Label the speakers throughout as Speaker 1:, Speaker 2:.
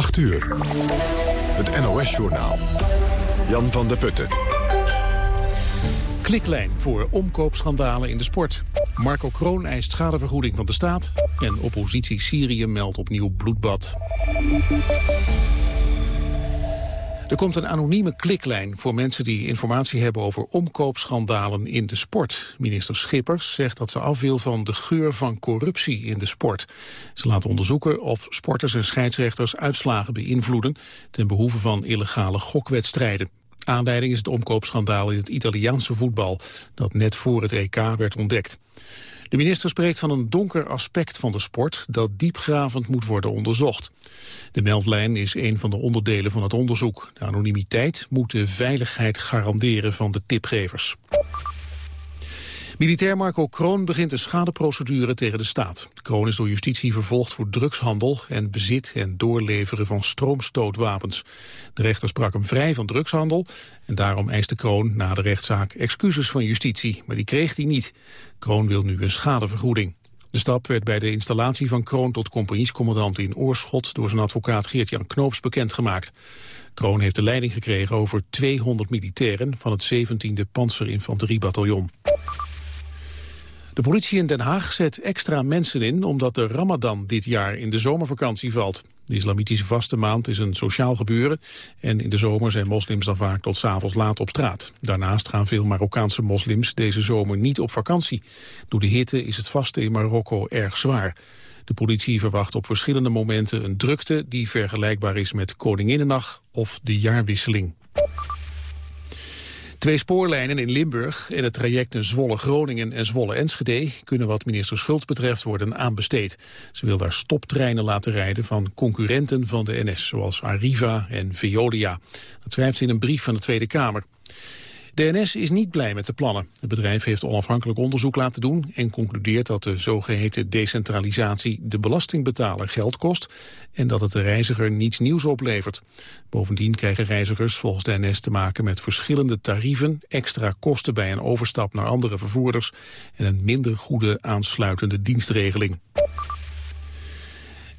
Speaker 1: 8 uur. Het NOS-journaal. Jan van der Putten.
Speaker 2: Kliklijn voor omkoopschandalen in de sport. Marco Kroon eist schadevergoeding van de staat. En oppositie Syrië meldt opnieuw bloedbad. Er komt een anonieme kliklijn voor mensen die informatie hebben over omkoopschandalen in de sport. Minister Schippers zegt dat ze af wil van de geur van corruptie in de sport. Ze laat onderzoeken of sporters en scheidsrechters uitslagen beïnvloeden ten behoeve van illegale gokwedstrijden. Aanleiding is het omkoopschandaal in het Italiaanse voetbal dat net voor het EK werd ontdekt. De minister spreekt van een donker aspect van de sport dat diepgravend moet worden onderzocht. De meldlijn is een van de onderdelen van het onderzoek. De anonimiteit moet de veiligheid garanderen van de tipgevers. Militair Marco Kroon begint een schadeprocedure tegen de staat. Kroon is door justitie vervolgd voor drugshandel en bezit en doorleveren van stroomstootwapens. De rechter sprak hem vrij van drugshandel en daarom eiste Kroon na de rechtszaak excuses van justitie, maar die kreeg hij niet. Kroon wil nu een schadevergoeding. De stap werd bij de installatie van Kroon tot compagniescommandant in Oorschot door zijn advocaat Geert-Jan Knoops bekendgemaakt. Kroon heeft de leiding gekregen over 200 militairen van het 17e Panzerinfanteriebataljon. De politie in Den Haag zet extra mensen in omdat de ramadan dit jaar in de zomervakantie valt. De islamitische vaste maand is een sociaal gebeuren en in de zomer zijn moslims dan vaak tot s'avonds laat op straat. Daarnaast gaan veel Marokkaanse moslims deze zomer niet op vakantie. Door de hitte is het vasten in Marokko erg zwaar. De politie verwacht op verschillende momenten een drukte die vergelijkbaar is met Koninginnendag of de jaarwisseling. Twee spoorlijnen in Limburg en het traject Zwolle-Groningen en Zwolle-Enschede kunnen wat minister Schult betreft worden aanbesteed. Ze wil daar stoptreinen laten rijden van concurrenten van de NS, zoals Arriva en Veolia. Dat schrijft ze in een brief van de Tweede Kamer. De NS is niet blij met de plannen. Het bedrijf heeft onafhankelijk onderzoek laten doen en concludeert dat de zogeheten decentralisatie de belastingbetaler geld kost en dat het de reiziger niets nieuws oplevert. Bovendien krijgen reizigers volgens de NS te maken met verschillende tarieven, extra kosten bij een overstap naar andere vervoerders en een minder goede aansluitende dienstregeling.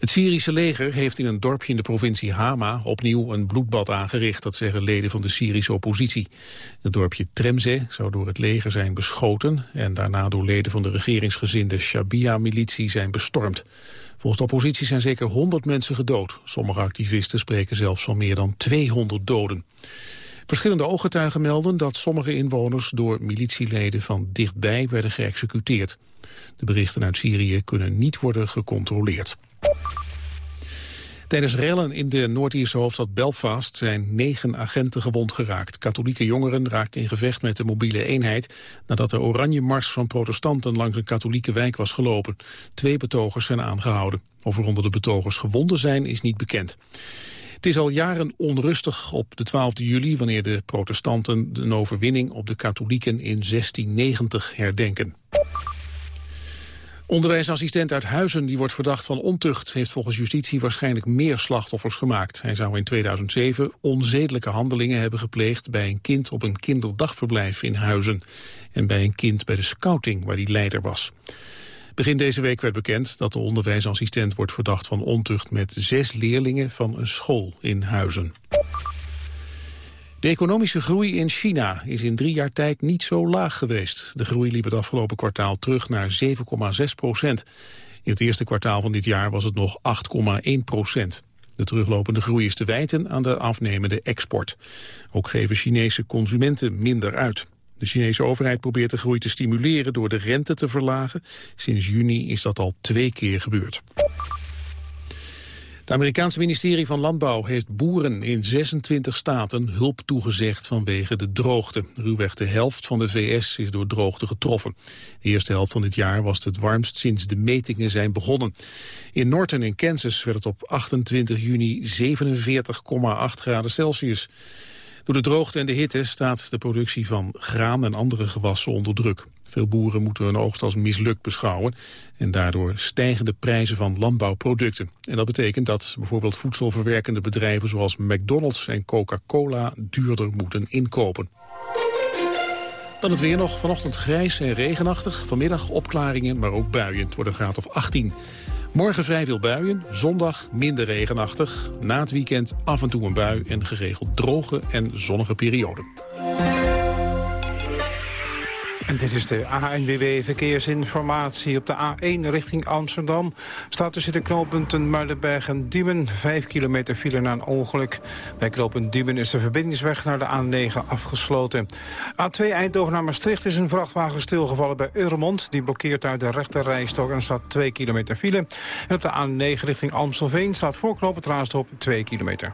Speaker 2: Het Syrische leger heeft in een dorpje in de provincie Hama opnieuw een bloedbad aangericht, dat zeggen leden van de Syrische oppositie. Het dorpje Tremze zou door het leger zijn beschoten en daarna door leden van de regeringsgezinde Shabia-militie zijn bestormd. Volgens de oppositie zijn zeker 100 mensen gedood. Sommige activisten spreken zelfs van meer dan 200 doden. Verschillende ooggetuigen melden dat sommige inwoners door militieleden van dichtbij werden geëxecuteerd. De berichten uit Syrië kunnen niet worden gecontroleerd. Tijdens rellen in de Noord-Ierse hoofdstad Belfast zijn negen agenten gewond geraakt. Katholieke jongeren raakten in gevecht met de mobiele eenheid... nadat de oranje mars van protestanten langs een katholieke wijk was gelopen. Twee betogers zijn aangehouden. Of er onder de betogers gewonden zijn, is niet bekend. Het is al jaren onrustig op de 12 juli... wanneer de protestanten de overwinning op de katholieken in 1690 herdenken. Onderwijsassistent uit Huizen, die wordt verdacht van ontucht... heeft volgens justitie waarschijnlijk meer slachtoffers gemaakt. Hij zou in 2007 onzedelijke handelingen hebben gepleegd... bij een kind op een kinderdagverblijf in Huizen. En bij een kind bij de scouting, waar hij leider was. Begin deze week werd bekend dat de onderwijsassistent wordt verdacht van ontucht... met zes leerlingen van een school in Huizen. De economische groei in China is in drie jaar tijd niet zo laag geweest. De groei liep het afgelopen kwartaal terug naar 7,6 procent. In het eerste kwartaal van dit jaar was het nog 8,1 procent. De teruglopende groei is te wijten aan de afnemende export. Ook geven Chinese consumenten minder uit. De Chinese overheid probeert de groei te stimuleren door de rente te verlagen. Sinds juni is dat al twee keer gebeurd. Het Amerikaanse ministerie van Landbouw heeft boeren in 26 staten hulp toegezegd vanwege de droogte. Ruwweg de helft van de VS is door droogte getroffen. De eerste helft van dit jaar was het warmst sinds de metingen zijn begonnen. In Norton in Kansas werd het op 28 juni 47,8 graden Celsius. Door de droogte en de hitte staat de productie van graan en andere gewassen onder druk. Veel boeren moeten hun oogst als mislukt beschouwen en daardoor stijgen de prijzen van landbouwproducten. En dat betekent dat bijvoorbeeld voedselverwerkende bedrijven zoals McDonald's en Coca-Cola duurder moeten inkopen. Dan het weer nog. Vanochtend grijs en regenachtig. Vanmiddag opklaringen, maar ook buien. Het wordt een graad of 18. Morgen vrij veel buien, zondag minder regenachtig. Na het weekend af en toe een bui en geregeld droge en zonnige perioden.
Speaker 3: En dit is de ANWB Verkeersinformatie. Op de A1 richting Amsterdam staat tussen de knooppunten Muidenberg en Diemen. Vijf kilometer file na een ongeluk. Bij knooppunt Diemen is de verbindingsweg naar de A9 afgesloten. A2 Eindhoven naar Maastricht is een vrachtwagen stilgevallen bij Euromond. Die blokkeert uit de rechterrijstok en staat 2 kilometer file. En op de A9 richting Amstelveen staat voor knooppunt Raasdorp 2 kilometer.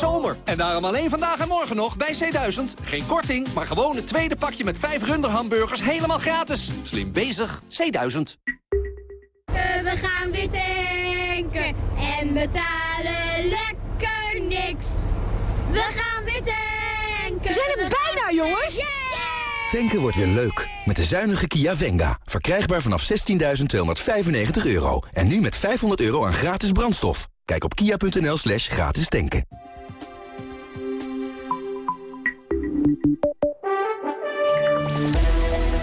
Speaker 4: zomer en daarom alleen vandaag en morgen nog bij C1000. Geen korting, maar gewoon het tweede pakje met 5 runderhamburgers helemaal gratis. Slim bezig, C1000.
Speaker 5: We gaan weer tanken en betalen lekker niks. We gaan weer tanken.
Speaker 6: We zijn er bijna, jongens.
Speaker 7: Tanken wordt weer leuk. Met de zuinige Kia Venga. Verkrijgbaar vanaf 16.295 euro. En nu met 500 euro aan gratis brandstof. Kijk op kia.nl slash gratis tanken.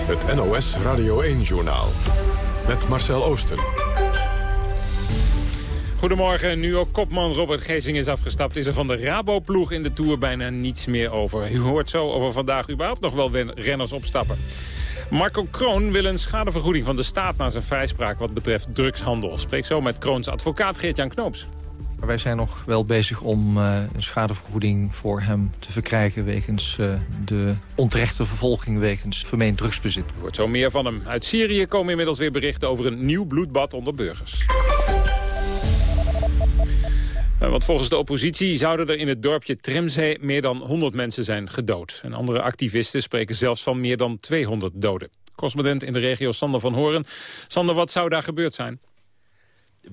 Speaker 1: Het NOS Radio 1-journaal. Met Marcel Oosten.
Speaker 8: Goedemorgen. Nu ook kopman Robert Geesing is afgestapt... is er van de Rabo-ploeg in de Tour bijna niets meer over. U hoort zo over vandaag überhaupt nog wel renners opstappen. Marco Kroon wil een schadevergoeding van de staat... na zijn vrijspraak wat betreft drugshandel. Spreek zo met Kroons advocaat Geert-Jan Knoops.
Speaker 9: Maar wij zijn nog wel bezig om uh, een schadevergoeding voor hem te verkrijgen... wegens uh, de onterechte vervolging wegens vermeend drugsbezit.
Speaker 8: Er wordt zo meer van hem. Uit Syrië komen inmiddels weer berichten over een nieuw bloedbad onder burgers. Uh, want volgens de oppositie zouden er in het dorpje Tremzee meer dan 100 mensen zijn gedood. En andere activisten spreken zelfs van meer dan 200 doden. Correspondent in de regio Sander van Horen. Sander, wat zou daar gebeurd zijn?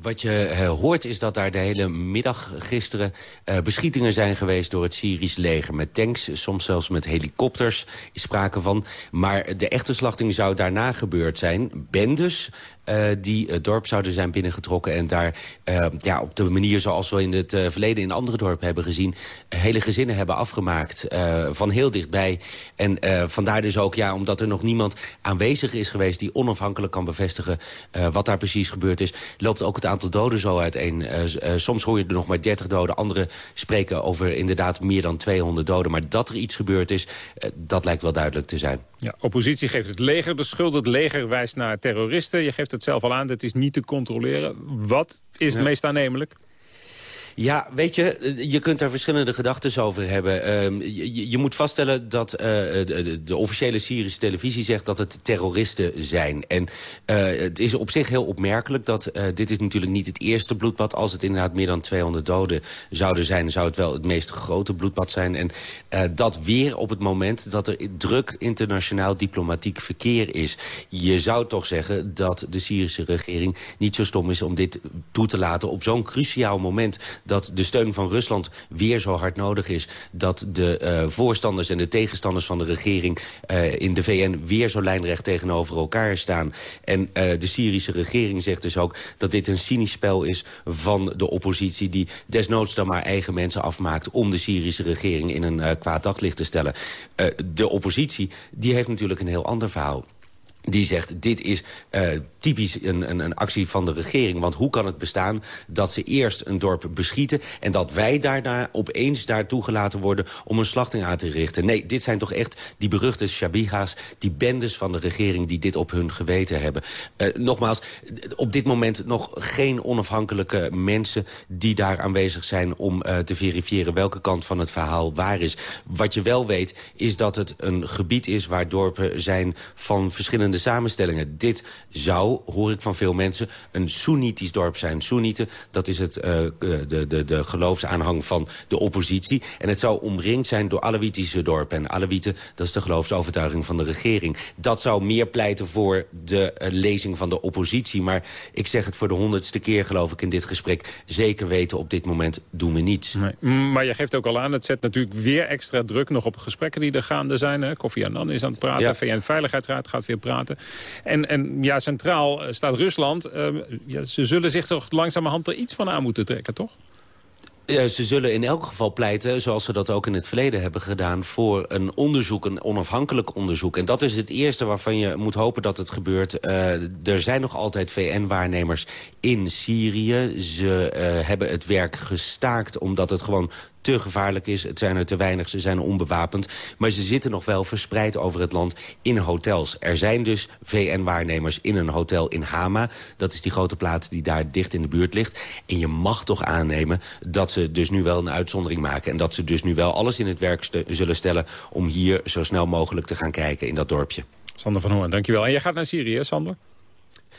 Speaker 10: Wat je uh, hoort is dat daar de hele middag gisteren uh, beschietingen zijn geweest door het Syrisch leger. Met tanks, soms zelfs met helikopters is sprake van. Maar de echte slachting zou daarna gebeurd zijn. Bendes uh, die het dorp zouden zijn binnengetrokken... en daar ja, op de manier zoals we in het verleden in andere dorpen hebben gezien... hele gezinnen hebben afgemaakt van heel dichtbij. En vandaar dus ook, ja, omdat er nog niemand aanwezig is geweest... die onafhankelijk kan bevestigen wat daar precies gebeurd is... loopt ook het aantal doden zo uiteen. soms hoor je er nog maar 30 doden. Anderen spreken over inderdaad meer dan 200 doden. Maar dat er iets gebeurd is, dat lijkt wel duidelijk te zijn.
Speaker 8: Ja, oppositie geeft het leger de schuld. Het leger wijst naar terroristen. Je geeft het zelf al aan, het is niet te controleren. Wat is het meest aannemelijk?
Speaker 10: Ja, weet je, je kunt daar verschillende gedachten over hebben. Uh, je, je, moet vaststellen dat uh, de, officiële Syrische televisie zegt dat het terroristen zijn. En uh, het is op zich heel opmerkelijk dat uh, dit is natuurlijk niet het eerste bloedbad. Als het inderdaad meer dan 200 doden zouden zijn, zou het wel het meest grote bloedbad zijn. En dat weer op het moment dat er druk internationaal diplomatiek verkeer is. Je zou toch zeggen dat de Syrische regering niet zo stom is om dit toe te laten op zo'n cruciaal moment dat de steun van Rusland weer zo hard nodig is... dat de uh, voorstanders en de tegenstanders van de regering uh, in de VN... weer zo lijnrecht tegenover elkaar staan. En uh, de Syrische regering zegt dus ook dat dit een cynisch spel is van de oppositie... die desnoods dan maar eigen mensen afmaakt... om de Syrische regering in een kwaad daglicht te stellen. de oppositie die heeft natuurlijk een heel ander verhaal die zegt, dit is typisch een, een, een, actie van de regering. Want hoe kan het bestaan dat ze eerst een dorp beschieten... en dat wij daarna opeens daar toegelaten worden om een slachting aan te richten? Nee, dit zijn toch echt die beruchte shabiha's, die bendes van de regering... die dit op hun geweten hebben. Uh, nogmaals, op dit moment nog geen onafhankelijke mensen... die daar aanwezig zijn om uh, te verifiëren welke kant van het verhaal waar is. Wat je wel weet, is dat het een gebied is waar dorpen zijn van verschillende samenstellingen. Dit zou, hoor ik van veel mensen, een Soenitisch dorp zijn. Soenieten, dat is het, uh, de, de, de geloofsaanhang van de oppositie. En het zou omringd zijn door Alawitische dorpen. En Alawieten, dat is de geloofsovertuiging van de regering. Dat zou meer pleiten voor de uh, lezing van de oppositie. Maar ik zeg het voor de honderdste keer, geloof ik, in dit gesprek. Zeker weten, op dit moment doen we niets.
Speaker 8: Nee. Maar je geeft ook al aan, het zet natuurlijk weer extra druk... nog op gesprekken die er gaande zijn. Hè? Kofi Annan is aan het praten, ja. VN-veiligheidsraad gaat weer praten. En, en ja, centraal staat Rusland. Uh, ja, ze zullen zich toch langzamerhand er iets van aan moeten trekken, toch?
Speaker 10: Ja, ze zullen in elk geval pleiten, zoals ze dat ook in het verleden hebben gedaan... voor een onderzoek, een onafhankelijk onderzoek. En dat is het eerste waarvan je moet hopen dat het gebeurt. Uh, er zijn nog altijd VN-waarnemers in Syrië. Ze uh, hebben het werk gestaakt omdat het gewoon te gevaarlijk is. Het zijn er te weinig, ze zijn onbewapend. Maar ze zitten nog wel verspreid over het land in hotels. Er zijn dus VN-waarnemers in een hotel in Hama. Dat is die grote plaats die daar dicht in de buurt ligt. En je mag toch aannemen dat ze dus nu wel een uitzondering maken. En dat ze dus nu wel alles in het werk zullen stellen... om hier zo snel mogelijk te gaan kijken in dat dorpje.
Speaker 8: Sander van Hoorn, dankjewel. En jij gaat naar Syrië, Sander?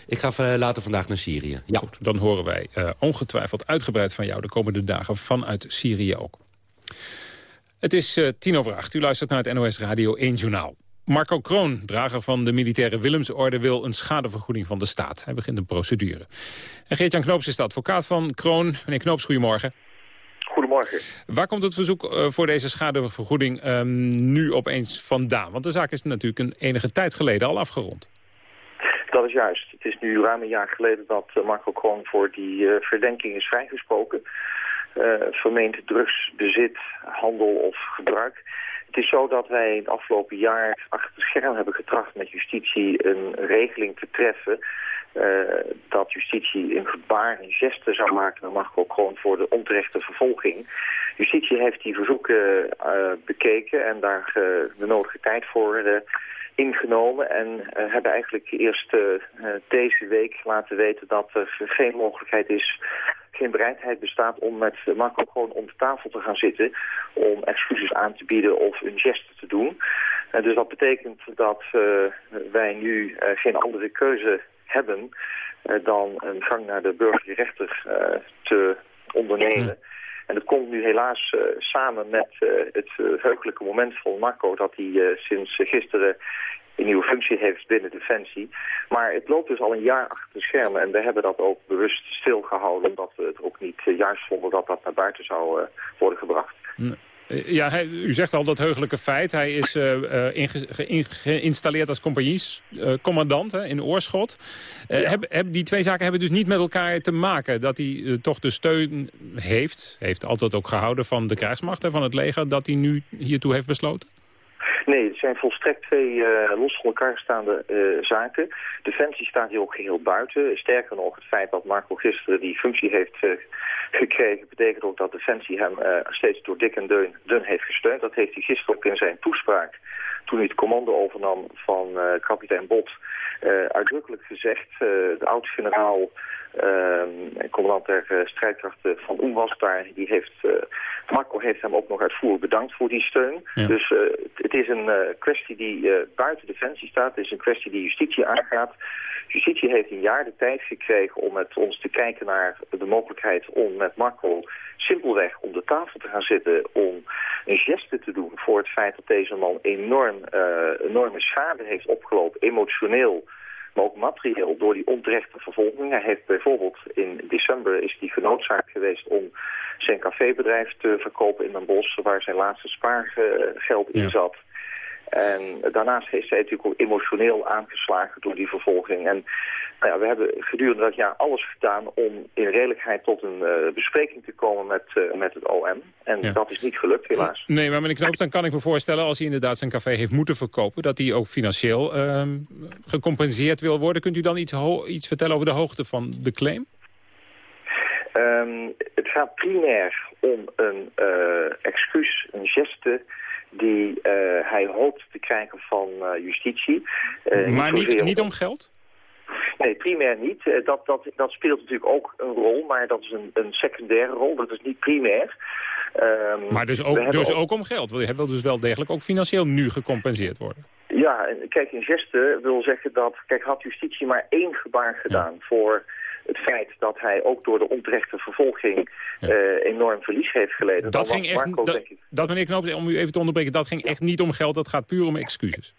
Speaker 10: Ik ga later vandaag naar Syrië. Ja.
Speaker 8: Goed, dan horen wij uh, ongetwijfeld uitgebreid van jou de komende dagen vanuit Syrië ook. Het is uh, tien over acht. U luistert naar het NOS Radio 1 Journaal. Marco Kroon, drager van de militaire Willemsorde... wil een schadevergoeding van de staat. Hij begint een procedure. En Geert-Jan Knoops is de advocaat van Kroon. Meneer Knoops, goedemorgen.
Speaker 6: Goedemorgen.
Speaker 8: Waar komt het verzoek uh, voor deze schadevergoeding um, nu opeens vandaan? Want de zaak is natuurlijk een enige tijd geleden al afgerond.
Speaker 6: Dat is juist. Het is nu ruim een jaar geleden dat uh, Marco Kroon voor die uh, verdenking is vrijgesproken. Uh, vermeend drugsbezit, handel of gebruik. Het is zo dat wij het afgelopen jaar achter het scherm hebben getracht met justitie een regeling te treffen dat justitie een gebaar, een geste zou maken naar Marco Kroon voor de onterechte vervolging. Justitie heeft die verzoeken bekeken en daar de nodige tijd voor ingenomen en hebben eigenlijk eerst deze week laten weten dat er geen mogelijkheid is geen bereidheid bestaat om met Marco gewoon om de tafel te gaan zitten... om excuses aan te bieden of een geste te doen. En dus dat betekent dat uh, wij nu uh, geen andere keuze hebben... Uh, dan een gang naar de burgerlijke rechter te ondernemen. En dat komt nu helaas samen met het heugelijke moment van Marco... dat hij sinds gisteren een nieuwe functie heeft binnen Defensie. Maar het loopt dus al een jaar achter de schermen en we hebben dat ook bewust stilgehouden... omdat we het ook niet juist vonden dat dat naar buiten zou worden gebracht.
Speaker 8: Ja, hij, u zegt al dat heugelijke feit. Hij is uh, inge, geïnstalleerd als compagniescommandant in Oorschot. Ja. Heb, heb, die twee zaken hebben dus niet met elkaar te maken. Dat hij toch de steun heeft, heeft altijd ook gehouden van de krijgsmacht en van het leger... dat hij nu hiertoe heeft besloten?
Speaker 6: Nee, het zijn volstrekt twee uh, los van elkaar staande uh, zaken. Defensie staat hier ook geheel buiten. Sterker nog, het feit dat Marco gisteren die functie heeft uh, gekregen... betekent ook dat Defensie hem steeds door dik en dun, dun heeft gesteund. Dat heeft hij gisteren ook in zijn toespraak... toen hij het commando overnam van kapitein Bot... uitdrukkelijk gezegd. de oud-generaal uh, commandant der strijdkrachten van Oem was daar. Die heeft, uh, Marco heeft hem ook nog uitvoerig bedankt voor die steun. Ja. Dus uh, het is een kwestie die buiten defensie staat. Het is een kwestie die justitie aangaat. Justitie heeft een jaar de tijd gekregen om met ons te kijken naar de mogelijkheid om met Marco simpelweg om de tafel te gaan zitten om een geste te doen voor het feit dat deze man enorm, enorme schade heeft opgelopen, emotioneel, maar ook materieel door die onterechte vervolging. Hij heeft bijvoorbeeld in december is hij genoodzaakt geweest om zijn cafébedrijf te verkopen in Den Bosch, waar zijn laatste spaargeld in zat. En daarnaast heeft zij natuurlijk ook emotioneel aangeslagen door die vervolging. En nou ja, we hebben gedurende dat jaar alles gedaan om in redelijkheid tot een uh, bespreking te komen met, uh, met het OM. En ja. dat is niet gelukt, helaas.
Speaker 8: Nee, maar meneer Knoops, dan kan ik me voorstellen... als hij inderdaad zijn café heeft moeten verkopen... dat hij ook financieel uh, gecompenseerd wil worden. Kunt u dan iets, iets vertellen over de hoogte van de claim?
Speaker 6: Um, het gaat primair om een uh, excuus, een geste die uh, hij hoopt te krijgen van uh, justitie.
Speaker 8: Uh, maar niet, niet, om geld?
Speaker 6: Nee, primair niet. Dat, dat, dat speelt natuurlijk ook een rol, maar dat is een, een secundaire rol. Dat is niet primair.
Speaker 8: Um, maar dus, ook, dus ook om geld. Hij wil dus wel degelijk ook financieel nu gecompenseerd worden.
Speaker 6: Ja, kijk, in geste wil zeggen dat... Kijk, had justitie maar één gebaar gedaan voor het feit dat hij ook door de onterechte vervolging enorm verlies heeft geleden.
Speaker 8: Dat ging echt, Marco, dat, dat, meneer Knoop, om u even te onderbreken, dat ging echt niet om geld, dat gaat puur om excuses.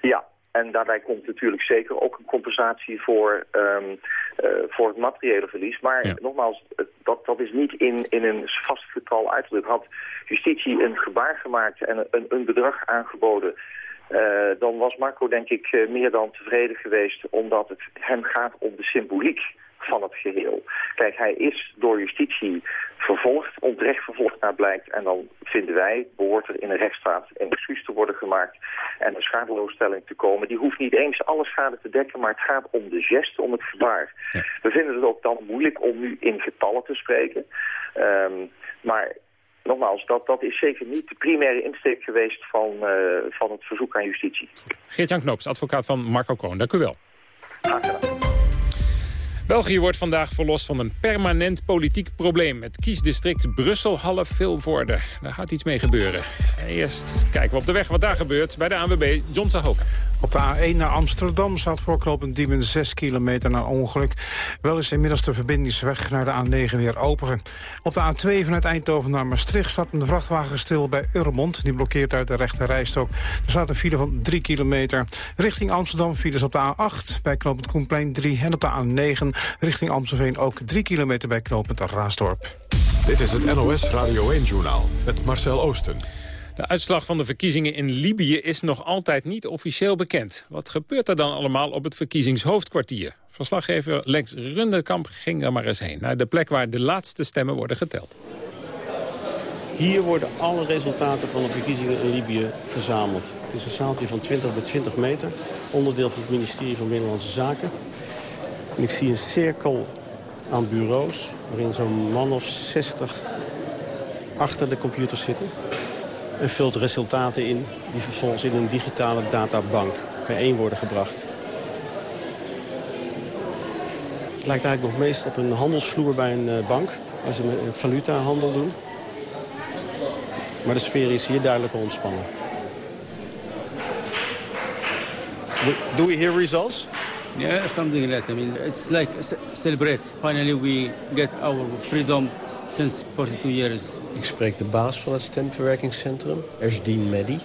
Speaker 6: Ja, en daarbij komt natuurlijk zeker ook een compensatie voor, um, uh, voor het materiële verlies. Maar nogmaals, dat, dat is niet in, in een vast getal uitgedrukt. Had justitie een gebaar gemaakt en een, een bedrag aangeboden... Uh, dan was Marco denk ik uh, meer dan tevreden geweest... omdat het hem gaat om de symboliek van het geheel. Kijk, hij is door justitie vervolgd, onterecht vervolgd naar blijkt. En dan vinden wij, behoort er in een rechtsstaat een excuus te worden gemaakt en een schadeloosstelling te komen. Die hoeft niet eens alle schade te dekken, maar het gaat om de geste, om het gebaar. We vinden het ook dan moeilijk om nu in getallen te spreken. Um, maar nogmaals, dat, dat is zeker niet de primaire insteek geweest van, uh, van het verzoek aan justitie.
Speaker 8: Geert-Jan Knoops, advocaat van Marco Kroon. Dank u wel.
Speaker 6: Graag gedaan.
Speaker 8: België wordt vandaag verlost van een permanent politiek probleem. Het kiesdistrict Brussel-Halle-Vilvoorde. Daar gaat iets mee gebeuren. Eerst kijken we op de weg wat daar gebeurt bij de ANWB. John Sahoka.
Speaker 3: Op de A1 naar Amsterdam staat voorknopend Diemen 6 kilometer na ongeluk. Wel is inmiddels de verbindingsweg naar de A9 weer open. Op de A2 vanuit Eindhoven naar Maastricht staat een vrachtwagen stil bij Urmond. Die blokkeert uit de rechte rijstok. Er staat een file van 3 kilometer. Richting Amsterdam files op de A8 bij knooppunt Koenplein 3. En op de A9 richting Amstelveen ook 3 kilometer bij knooppunt Raasdorp.
Speaker 1: Dit is het NOS Radio 1-journaal met Marcel Oosten.
Speaker 8: De uitslag van de verkiezingen in Libië is nog altijd niet officieel bekend. Wat gebeurt er dan allemaal op het verkiezingshoofdkwartier? Verslaggever Lex Runderkamp ging er maar eens heen... naar de plek waar de laatste stemmen worden geteld.
Speaker 11: Hier worden alle resultaten van de verkiezingen in Libië verzameld. Het is een zaaltje van 20 bij 20 meter. Onderdeel van het ministerie van Binnenlandse Zaken. En ik zie een cirkel aan bureaus... waarin zo'n man of 60 achter de computer zitten en vult resultaten in die vervolgens in een digitale databank bijeen worden gebracht. Het lijkt eigenlijk nog meest op een handelsvloer bij een eh, bank, waar ze met valutahandel doen. Maar de sfeer is hier duidelijk ontspannen. Do we hear results?
Speaker 12: Yeah, something like that. I mean, it's like celebrate. Finally, we get our freedom sinds 42 years.
Speaker 11: Ik spreek de baas van het stemverwerkingscentrum, Ersdien Medi.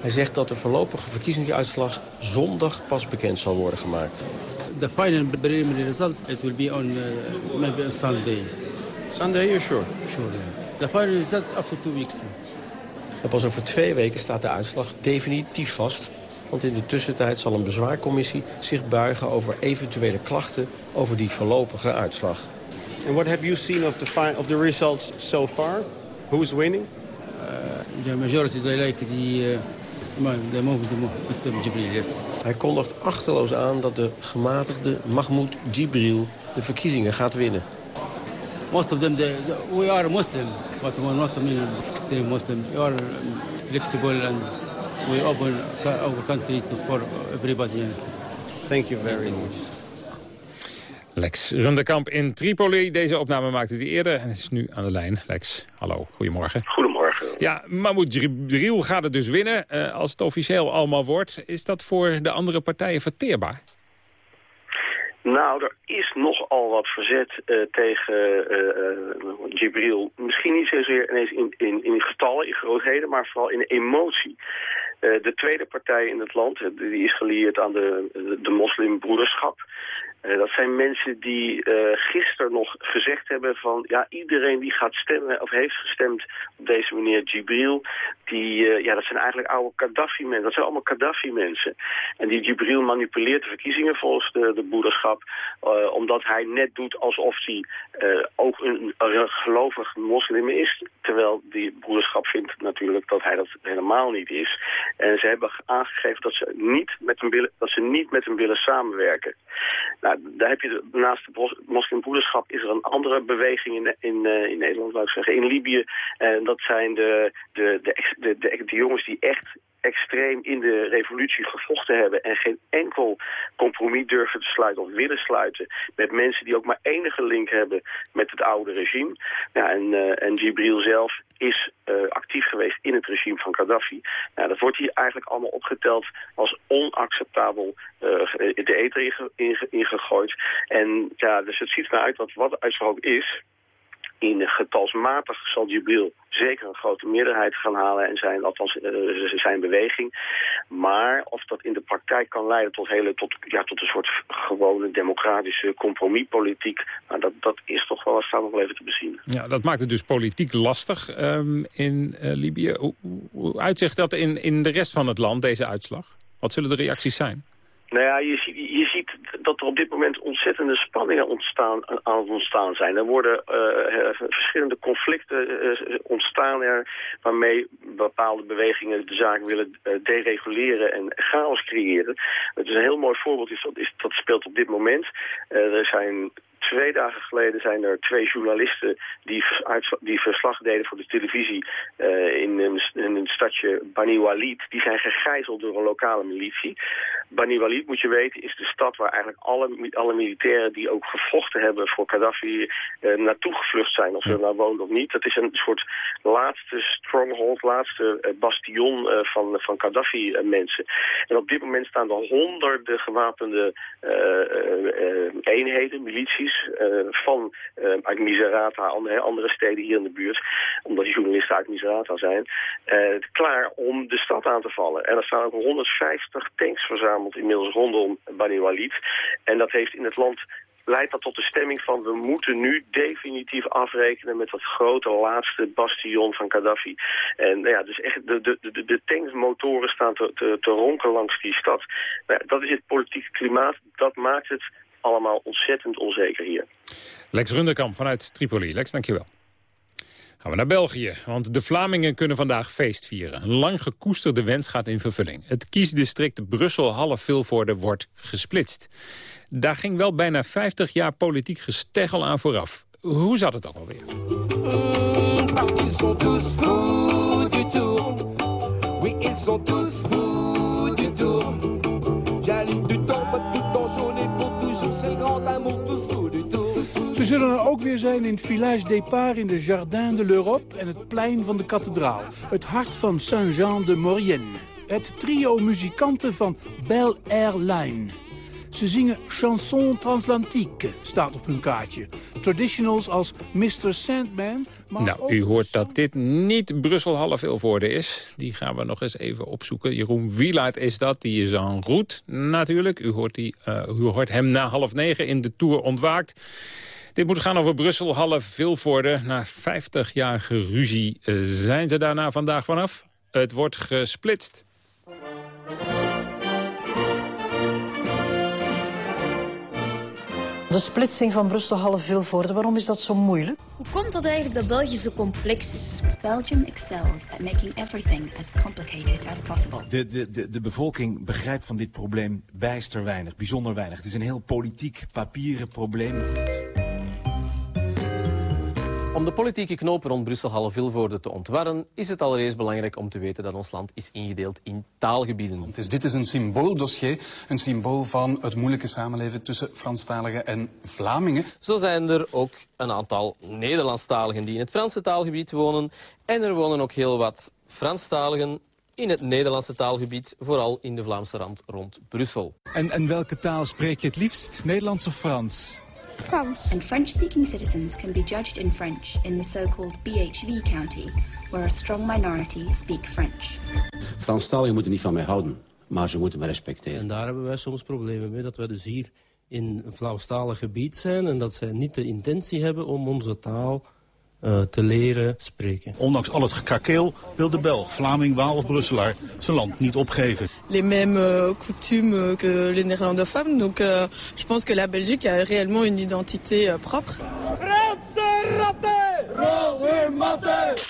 Speaker 11: Hij zegt dat de voorlopige verkiezingsuitslag zondag pas bekend zal worden gemaakt.
Speaker 12: The final preliminary result it will be on uh, maybe on Sunday.
Speaker 11: Sunday, you're sure?
Speaker 12: Sure. Yeah. The final results after two weeks.
Speaker 11: En pas over twee weken staat de uitslag definitief vast. Want in de tussentijd zal een bezwaarcommissie zich buigen over eventuele klachten over die voorlopige uitslag. And what have you seen of the, of the results so far? Who's winning?
Speaker 12: Uh, the majority they like the, uh, the Mr. Jibril, yes.
Speaker 11: Hij kondigt achterloos aan dat de gematigde Mahmoud Jibril de verkiezingen gaat winnen.
Speaker 12: Most of them, they, we are Muslim, but we're not I mean, extreme Muslim. We are flexible and we open our country to, for everybody.
Speaker 11: Thank you very much.
Speaker 8: Lex Rundekamp in Tripoli. Deze opname maakte hij eerder en is nu aan de lijn. Lex, hallo, goedemorgen.
Speaker 13: Goedemorgen.
Speaker 8: Ja, Mahmoud Jibril gaat het dus winnen. Uh, als het officieel allemaal wordt, is dat voor de andere partijen verteerbaar?
Speaker 13: Nou, er is nogal wat verzet uh, tegen uh, Jibril. Misschien niet zozeer ineens in, in, in getallen, in grootheden, maar vooral in emotie. de tweede partij in het land, die is gelieerd aan de, de, de moslimbroederschap. Uh, dat zijn mensen die uh, gisteren nog gezegd hebben van... ja, iedereen die gaat stemmen of heeft gestemd op deze meneer Jibril... Die, uh, ja, dat zijn eigenlijk oude Gaddafi-mensen. Dat zijn allemaal Gaddafi-mensen. En die Jibril manipuleert de verkiezingen volgens de, de broederschap... omdat hij net doet alsof hij ook een, een gelovig moslim is... terwijl die broederschap vindt natuurlijk dat hij dat helemaal niet is. En ze hebben aangegeven dat ze niet met hem willen, dat ze niet met hem willen samenwerken. Nou, daar heb je naast de moslimbroederschap is er een andere beweging in, in, uh, in Nederland, laat ik zeggen, in Libië. En dat zijn de, de, de, de, de jongens die echt extreem in de revolutie gevochten hebben en geen enkel compromis durven te sluiten of willen sluiten met mensen die ook maar enige link hebben met het oude regime. En, uh, en Gibril zelf is uh, actief geweest in het regime van Gaddafi. Nou, dat wordt hier eigenlijk allemaal opgeteld als onacceptabel uh, de eten ingegooid. En ja, dus het ziet eruit dat wat uit ook is in getalsmatig zal Jubil zeker een grote meerderheid gaan halen en zijn, althans uh, zijn beweging. Maar of dat in de praktijk kan leiden tot, hele, tot, ja, tot een soort gewone democratische compromispolitiek, nou, dat, dat is toch wel, staat nog wel even te bezien.
Speaker 8: Ja, dat maakt het dus politiek lastig um, in uh, Libië. Hoe, hoe uitzicht dat in, in de rest van het land, deze uitslag? Wat zullen de reacties zijn?
Speaker 13: Nou ja, je, je ziet dat er op dit moment ontzettende spanningen ontstaan, aan het ontstaan zijn. Er worden uh, verschillende conflicten uh, ontstaan er waarmee bepaalde bewegingen de zaak willen dereguleren en chaos creëren. Het is een heel mooi voorbeeld, is dat, is, dat speelt op dit moment. er zijn twee dagen geleden zijn er twee journalisten die, die verslag deden voor de televisie in, in een stadje Bani Walid. Die zijn gegijzeld door een lokale militie. Bani Walid, moet je weten, is de stad waar eigenlijk alle, alle militairen die ook gevochten hebben voor Gaddafi uh, naartoe gevlucht zijn. Of ze er nou woonden of niet. Dat is een soort laatste stronghold, laatste uh, bastion van, van Gaddafi-mensen. en op dit moment staan er honderden gewapende eenheden, milities van uit Miserata, andere, andere steden hier in de buurt, omdat die journalisten uit Miserata zijn, klaar om de stad aan te vallen. En er staan ook 150 tanks verzameld inmiddels rondom Bani Walid. En dat heeft in het land leidt dat tot de stemming van we moeten nu definitief afrekenen met dat grote laatste bastion van Gaddafi. En nou ja, dus echt de, de, de, de tanksmotoren staan te, te, te ronken langs die stad. Nou, dat is het politieke klimaat. Dat maakt het allemaal ontzettend onzeker hier.
Speaker 8: Lex Runderkamp vanuit Tripoli. Lex, dankjewel. Gaan we naar België, want de Vlamingen kunnen vandaag feest vieren. Een lang gekoesterde wens gaat in vervulling. Het kiesdistrict Brussel-Halle-Vilvoorde wordt gesplitst. Daar ging wel bijna 50 jaar politiek gesteggel aan vooraf. Hoe zat het dan alweer? Mm, parce sont tous fous du ils sont tous
Speaker 14: We zullen er ook weer zijn in het Village Départ in de Jardin de l'Europe... en het plein van de kathedraal. Het hart van Saint-Jean de Maurienne. Het trio muzikanten van Bel Air Line. Ze zingen chanson transatlantique, staat op hun kaartje. Traditionals als Mr. Sandman...
Speaker 8: nou, u hoort dat dit niet Brussel half Ilvoorde is. Die gaan we nog eens even opzoeken. Jeroen Wielaert is dat, die is en route natuurlijk. U hoort, die, uh, u hoort hem na half negen in de Tour ontwaakt. Dit moet gaan over Brussel, Halle, Vilvoorde. Na 50-jarige ruzie eh, zijn ze daarna vandaag vanaf. Het wordt gesplitst.
Speaker 15: De splitsing van Brussel half Vilvoorde, waarom is dat zo moeilijk?
Speaker 16: Hoe komt dat eigenlijk dat België zo complex is?
Speaker 17: Belgium excels at making everything as complicated as possible.
Speaker 18: De, de, de, de bevolking begrijpt van dit probleem bijster weinig, bijzonder weinig. Het is een heel politiek, papieren probleem.
Speaker 19: Om de politieke knopen rond Brussel-Halle-Vilvoorde te ontwarren... is het allereerst belangrijk om te weten dat ons land is ingedeeld in taalgebieden.
Speaker 20: Dus dit is een symbooldossier, een symbool van het moeilijke samenleven tussen Franstaligen en Vlamingen.
Speaker 19: Zo zijn er ook een aantal Nederlandstaligen die in het Franse taalgebied wonen. En er wonen ook heel wat Franstaligen in het Nederlandse taalgebied, vooral in de Vlaamse rand rond Brussel.
Speaker 21: En, en welke taal spreek je het liefst, Nederlands of Frans?
Speaker 17: Frans. And French-speaking citizens can be judged in French in the so-called BHV county, where a strong minority speak French.
Speaker 22: Franstaligen moeten niet van mij houden, maar ze moeten me respecteren.
Speaker 23: En daar hebben wij soms problemen mee, dat wij dus hier in een Vlaamstalig gebied zijn en dat zij niet de intentie hebben om onze taal uh, te leren spreken.
Speaker 24: Ondanks al het gekrakeel wil de Belg, Vlaming, Waal of Brusselaar zijn land niet opgeven.
Speaker 25: Les mêmes euh, coutumes que les néerlandophones, donc uh, je pense que la Belgique a réellement une identité uh, propre. Franse
Speaker 19: ratten!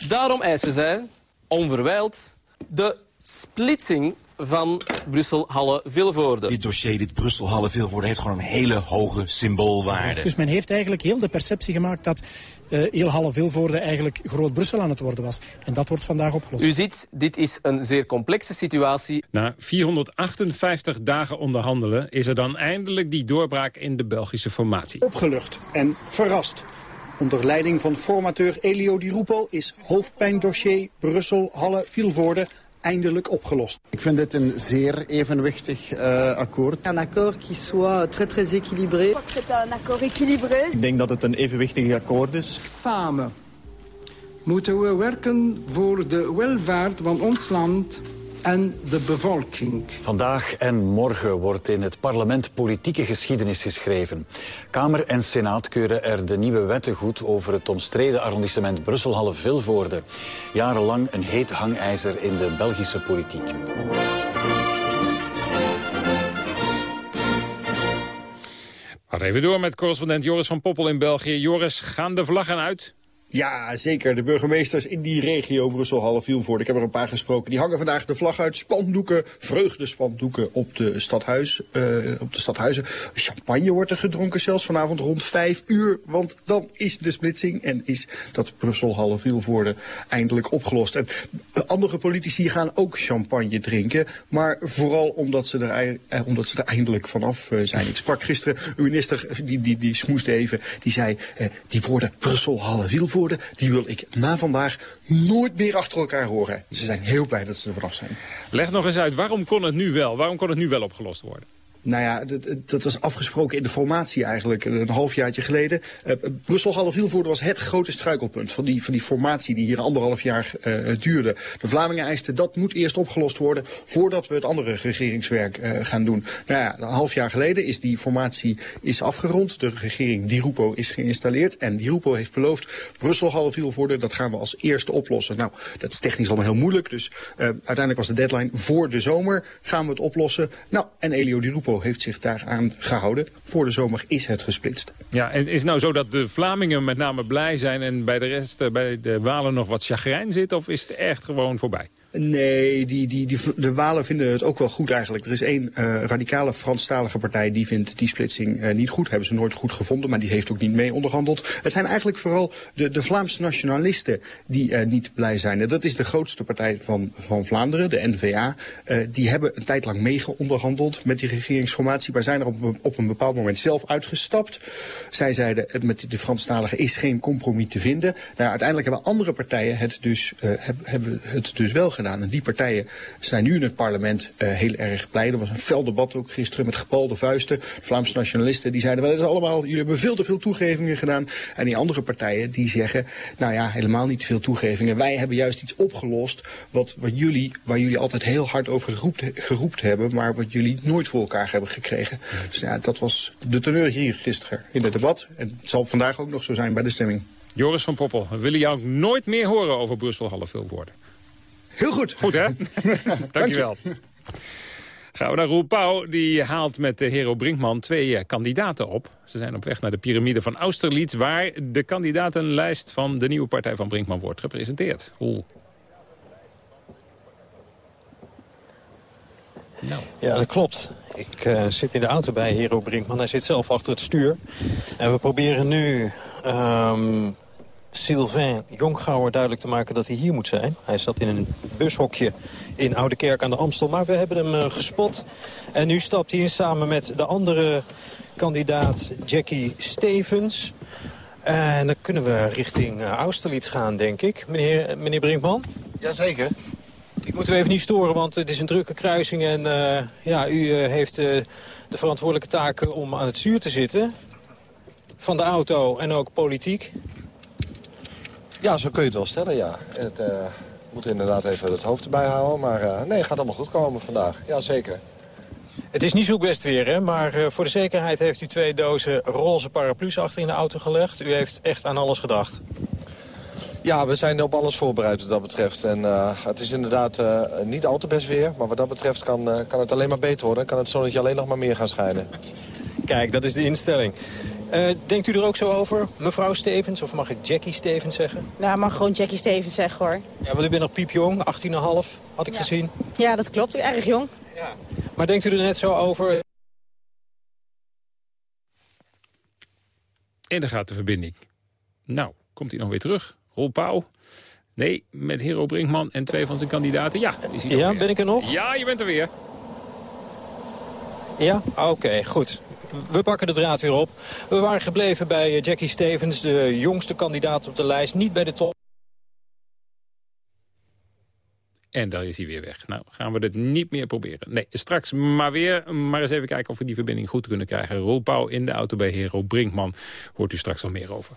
Speaker 19: Daarom eisen zij, onverwijld, de splitsing van Brussel-Halle-Vilvoorde.
Speaker 18: Dit dossier, dit Brussel-Halle-Vilvoorde, heeft gewoon een hele hoge symboolwaarde.
Speaker 26: Dus men heeft eigenlijk heel de perceptie gemaakt dat uh, heel Halle-Vilvoorde eigenlijk Groot-Brussel aan het worden was. En dat wordt vandaag opgelost.
Speaker 19: U ziet, dit is een zeer complexe situatie.
Speaker 8: Na 458 dagen onderhandelen is er dan eindelijk die doorbraak in de Belgische formatie.
Speaker 26: Opgelucht en verrast. Onder leiding van formateur Elio Di Rupo is hoofdpijndossier Brussel-Halle-Vilvoorde eindelijk opgelost.
Speaker 27: Ik vind dit een zeer evenwichtig uh, akkoord.
Speaker 25: Een akkoord qui soit très très équilibré. Ik
Speaker 28: c'est un accord équilibré.
Speaker 27: Ik denk dat het een evenwichtig akkoord is.
Speaker 29: Samen moeten we werken voor de welvaart van ons land en de bevolking.
Speaker 30: Vandaag en morgen wordt in het parlement politieke geschiedenis geschreven. Kamer en Senaat keuren er de nieuwe wetten goed over het omstreden arrondissement Brussel-Halle-Vilvoorde. Jarenlang een heet hangijzer in de Belgische politiek.
Speaker 8: Gaat even door met correspondent Joris van Poppel in België. Joris, gaan de vlaggen uit?
Speaker 31: Ja, zeker. De burgemeesters in die regio Brussel-Halle Vilvoorde. Ik heb er een paar gesproken. Die hangen vandaag de vlag uit. Spandoeken, vreugdespandoeken op de, stadhuis, uh, op de stadhuizen. Champagne wordt er gedronken zelfs vanavond rond vijf uur. Want dan is de splitsing en is dat Brussel-Halle Vilvoorde eindelijk opgelost. En andere politici gaan ook champagne drinken. Maar vooral omdat ze er, eh, omdat ze er eindelijk vanaf eh, zijn. Ik sprak gisteren een minister, die, die, die even. Die zei, eh, die woorden Brussel-Halle Vilvoorde die wil ik na vandaag nooit meer achter elkaar horen. Ze zijn heel blij dat ze er vanaf zijn.
Speaker 8: Leg nog eens uit, waarom kon het nu wel? Waarom kon het nu wel opgelost worden?
Speaker 31: Nou ja, dat, was afgesproken in de formatie eigenlijk, een halfjaartje geleden. Uh, brussel Halle was het grote struikelpunt van die, van die formatie die hier anderhalf jaar uh, duurde. De Vlamingen eisten dat moet eerst opgelost worden voordat we het andere regeringswerk gaan doen. Nou ja, een half jaar geleden is die formatie is afgerond. De regering Di Rupo is geïnstalleerd en Di Rupo heeft beloofd Brussel Halle dat gaan we als eerste oplossen. Nou, dat is technisch allemaal heel moeilijk, dus uiteindelijk was de deadline voor de zomer gaan we het oplossen. Nou, en Elio Di Rupo heeft zich daaraan gehouden. Voor de zomer is het gesplitst.
Speaker 8: Ja, en is het nou zo dat de Vlamingen met name blij zijn... en bij de rest, eh, bij de Walen nog wat chagrijn zit? Of is het echt gewoon voorbij?
Speaker 31: Nee, die, die, die, de Walen vinden het ook wel goed eigenlijk. Er is één uh, radicale Franstalige partij die vindt die splitsing uh, niet goed. Hebben ze nooit goed gevonden, maar die heeft ook niet mee onderhandeld. Het zijn eigenlijk vooral de, de Vlaamse nationalisten die uh, niet blij zijn. Dat is de grootste partij van, van Vlaanderen, de N-VA. die hebben een tijd lang meegeonderhandeld met die regeringsformatie. Maar zijn er op, op een bepaald moment zelf uitgestapt. Zij zeiden, het met de Franstaligen is geen compromis te vinden. Nou, uiteindelijk hebben andere partijen het dus, heb, hebben het dus wel gedaan En die partijen zijn nu in het parlement uh, heel erg blij. Er was een fel debat ook gisteren met gepalde vuisten. Vlaamse nationalisten die zeiden, wel, het is allemaal, jullie hebben veel te veel toegevingen gedaan. En die andere partijen die zeggen, nou ja, helemaal niet veel toegevingen. Wij hebben juist iets opgelost wat, wat jullie, waar jullie altijd heel hard over geroept, hebben, maar wat jullie nooit voor elkaar hebben gekregen. Dus ja, dat was de teneur hier gisteren in het debat. En het zal vandaag ook nog zo zijn bij de stemming.
Speaker 8: Joris van Poppel, we willen jou nooit meer horen over Brussel worden.
Speaker 31: Heel goed.
Speaker 8: Goed, hè? Dankjewel. Gaan we naar Roel Pauw. Die haalt met de Hero Brinkman twee eh, kandidaten op. Ze zijn op weg naar de piramide van Austerlitz... waar de kandidatenlijst van de nieuwe partij van Brinkman wordt gepresenteerd. Roel.
Speaker 32: Nou. Ja, dat klopt. Ik uh, zit in de auto bij Hero Brinkman. Hij zit zelf achter het stuur. En we proberen nu um, Sylvain Jonkgouwer duidelijk te maken dat hij hier moet zijn. Hij zat in een bushokje in Oude Kerk aan de Amstel, maar we hebben hem uh, gespot. En nu stapt hij in samen met de andere kandidaat Jackie Stevens. En dan kunnen we richting uh, Austerlitz gaan, denk ik. Meneer, meneer Brinkman?
Speaker 27: Jazeker.
Speaker 32: Ik moet u even niet storen, want het is een drukke kruising. En uh, ja, u heeft de verantwoordelijke taak om aan het stuur te zitten. Van de auto en ook politiek.
Speaker 27: Ja, zo kun je het wel stellen, ja. Het uh, moet inderdaad even het hoofd erbij houden. Maar uh, nee, het gaat allemaal goed komen vandaag. Ja, zeker.
Speaker 32: Het is niet zo best weer, hè? maar uh, voor de zekerheid heeft u twee dozen roze paraplu's achter in de auto gelegd. U heeft echt aan alles gedacht.
Speaker 27: Ja, we zijn op alles voorbereid wat dat betreft. En uh, het is inderdaad uh, niet al te best weer. Maar wat dat betreft kan, uh, kan het alleen maar beter worden. Kan het zonnetje alleen nog maar meer gaan schijnen.
Speaker 32: Kijk, dat is de instelling.
Speaker 33: Uh, denkt u er ook zo over, mevrouw Stevens? Of mag ik Jackie Stevens zeggen?
Speaker 34: Nou, mag gewoon Jackie Stevens zeggen, hoor.
Speaker 33: Ja, want u bent nog piepjong, 18,5, had ik gezien.
Speaker 34: Ja, dat klopt. Erg jong.
Speaker 33: Ja. Maar denkt u er net zo over...
Speaker 8: En dan gaat de verbinding. Nou, komt hij nog weer terug? Roel Pauw? Nee, met Hero Brinkman en twee van zijn kandidaten. Ja, is hij
Speaker 33: ja ben ik er nog?
Speaker 8: Ja, je bent er weer.
Speaker 33: Ja? Oké, goed. We pakken de draad weer op. We waren gebleven bij eh, Jackie Stevens, de jongste kandidaat op de lijst. Niet bij de top.
Speaker 8: En daar is hij weer weg. Nou, gaan we het niet meer proberen. Nee, straks maar weer. Maar eens even kijken of we die verbinding goed kunnen krijgen. Rolpauw in de auto bij Hero Brinkman. Hoort u straks al meer over.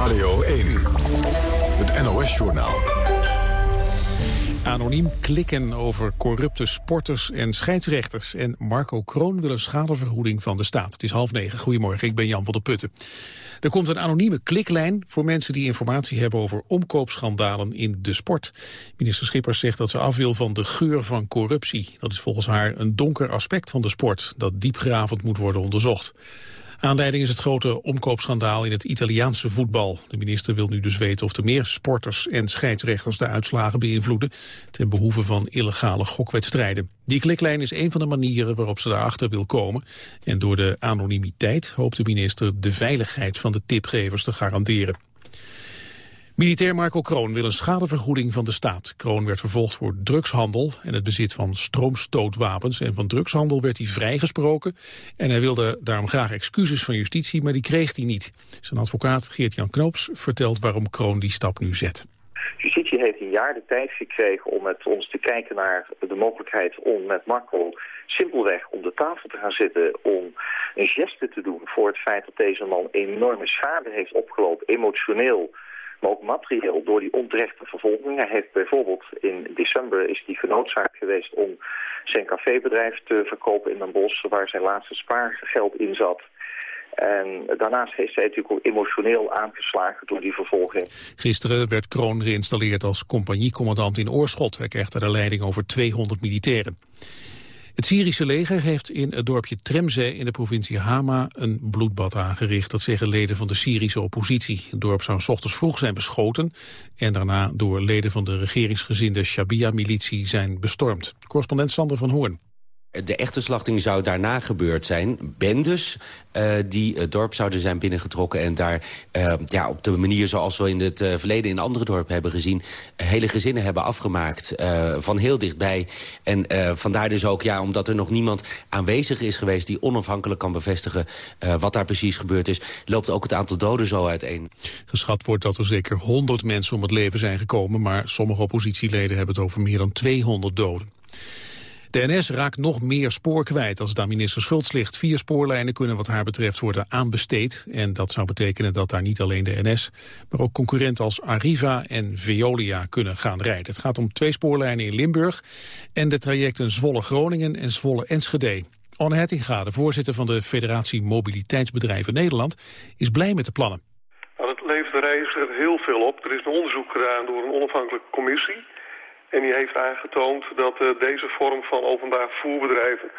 Speaker 35: Radio 1, het NOS-journaal.
Speaker 2: Anoniem klikken over corrupte sporters en scheidsrechters. En Marco Kroon wil een schadevergoeding van de staat. Het is half negen. Goedemorgen, ik ben Jan van der Putten. Er komt een anonieme kliklijn voor mensen die informatie hebben over omkoopschandalen in de sport. Minister Schippers zegt dat ze af wil van de geur van corruptie. Dat is volgens haar een donker aspect van de sport dat diepgravend moet worden onderzocht. Aanleiding is het grote omkoopschandaal in het Italiaanse voetbal. De minister wil nu dus weten of er meer sporters en scheidsrechters de uitslagen beïnvloeden ten behoeve van illegale gokwedstrijden. Die kliklijn is een van de manieren waarop ze daarachter wil komen. En door de anonimiteit hoopt de minister de veiligheid van de tipgevers te garanderen. Militair Marco Kroon wil een schadevergoeding van de staat. Kroon werd vervolgd voor drugshandel en het bezit van stroomstootwapens. En van drugshandel werd hij vrijgesproken. En hij wilde daarom graag excuses van justitie, maar die kreeg hij niet. Zijn advocaat Geert-Jan Knoops vertelt waarom Kroon die stap nu zet.
Speaker 6: Justitie heeft een jaar de tijd gekregen om met ons te kijken naar de mogelijkheid om met Marco simpelweg om de tafel te gaan zitten om een geste te doen voor het feit dat deze man enorme schade heeft opgelopen, emotioneel, maar ook materieel door die onterechte vervolging. Hij heeft bijvoorbeeld in december is hij genoodzaakt geweest om zijn cafébedrijf te verkopen in Den Bosch, waar zijn laatste spaargeld in zat. En daarnaast heeft hij natuurlijk ook emotioneel aangeslagen door die vervolging.
Speaker 2: Gisteren werd Kroon geïnstalleerd als compagniecommandant in Oorschot. Hij de leiding over 200 militairen. Het Syrische leger heeft in het dorpje Tremzee in de provincie Hama een bloedbad aangericht. Dat zeggen leden van de Syrische oppositie. Het dorp zou s ochtends vroeg zijn beschoten en daarna door leden van de regeringsgezinde Shabia-militie zijn bestormd. Correspondent Sander van Hoorn.
Speaker 10: De echte slachting zou daarna gebeurd zijn. Bendes uh, die het dorp zouden zijn binnengetrokken... en daar uh, ja, op de manier zoals we in het uh, verleden in andere dorpen hebben gezien... hele gezinnen hebben afgemaakt van heel dichtbij. En vandaar dus ook, ja, omdat er nog niemand aanwezig is geweest... die onafhankelijk kan bevestigen wat daar precies gebeurd is... loopt ook het aantal doden zo uiteen.
Speaker 2: Geschat wordt dat er zeker 100 mensen om het leven zijn gekomen... maar sommige oppositieleden hebben het over meer dan 200 doden. De NS raakt nog meer spoor kwijt als het aan minister Schultz ligt. Vier spoorlijnen kunnen wat haar betreft worden aanbesteed. En dat zou betekenen dat daar niet alleen de NS, maar ook concurrenten als Arriva en Veolia kunnen gaan rijden. Het gaat om twee spoorlijnen in Limburg en de trajecten Zwolle-Groningen en Zwolle-Enschede. Anne Hettinga, de voorzitter van de Federatie Mobiliteitsbedrijven Nederland, is blij met de plannen.
Speaker 36: Nou, het heeft de reiziger heel veel op. Er is een onderzoek gedaan door een onafhankelijke commissie. En die heeft aangetoond dat uh, deze vorm van openbaar vervoerbedrijven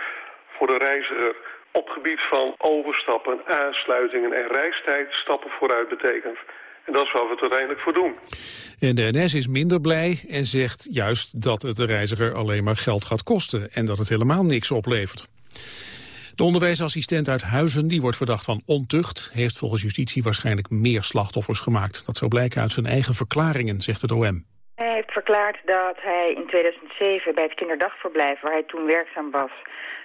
Speaker 36: voor de reiziger op gebied van overstappen, aansluitingen en reistijd stappen vooruit betekent. En dat is waar we het uiteindelijk voor doen.
Speaker 2: En de NS is minder blij en zegt juist dat het de reiziger alleen maar geld gaat kosten en dat het helemaal niks oplevert. De onderwijsassistent uit Huizen, die wordt verdacht van ontucht... heeft volgens justitie waarschijnlijk meer slachtoffers gemaakt. Dat zou blijken uit zijn eigen verklaringen, zegt het OM.
Speaker 37: Verklaard dat hij in 2007 bij het kinderdagverblijf... waar hij toen werkzaam was,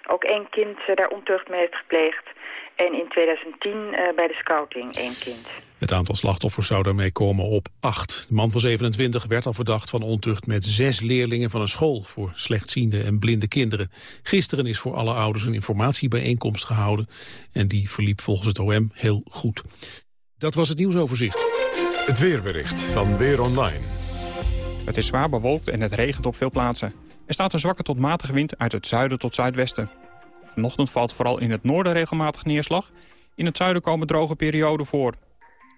Speaker 37: ook één kind eh, daar ontucht mee heeft gepleegd. En in 2010 uh, eh, bij de scouting één kind.
Speaker 2: Het aantal slachtoffers zou daarmee komen op acht. De man van 27 werd al verdacht van ontucht met zes leerlingen van een school voor slechtziende en blinde kinderen. Gisteren is voor alle ouders een informatiebijeenkomst gehouden en die verliep volgens het OM heel goed. Dat was het nieuwsoverzicht.
Speaker 35: Het weerbericht van Weer Online.
Speaker 38: Het is zwaar bewolkt en het regent op veel plaatsen. Er staat een zwakke tot matige wind uit het zuiden tot zuidwesten. Vanochtend valt vooral in het noorden regelmatig neerslag. In het zuiden komen droge perioden voor.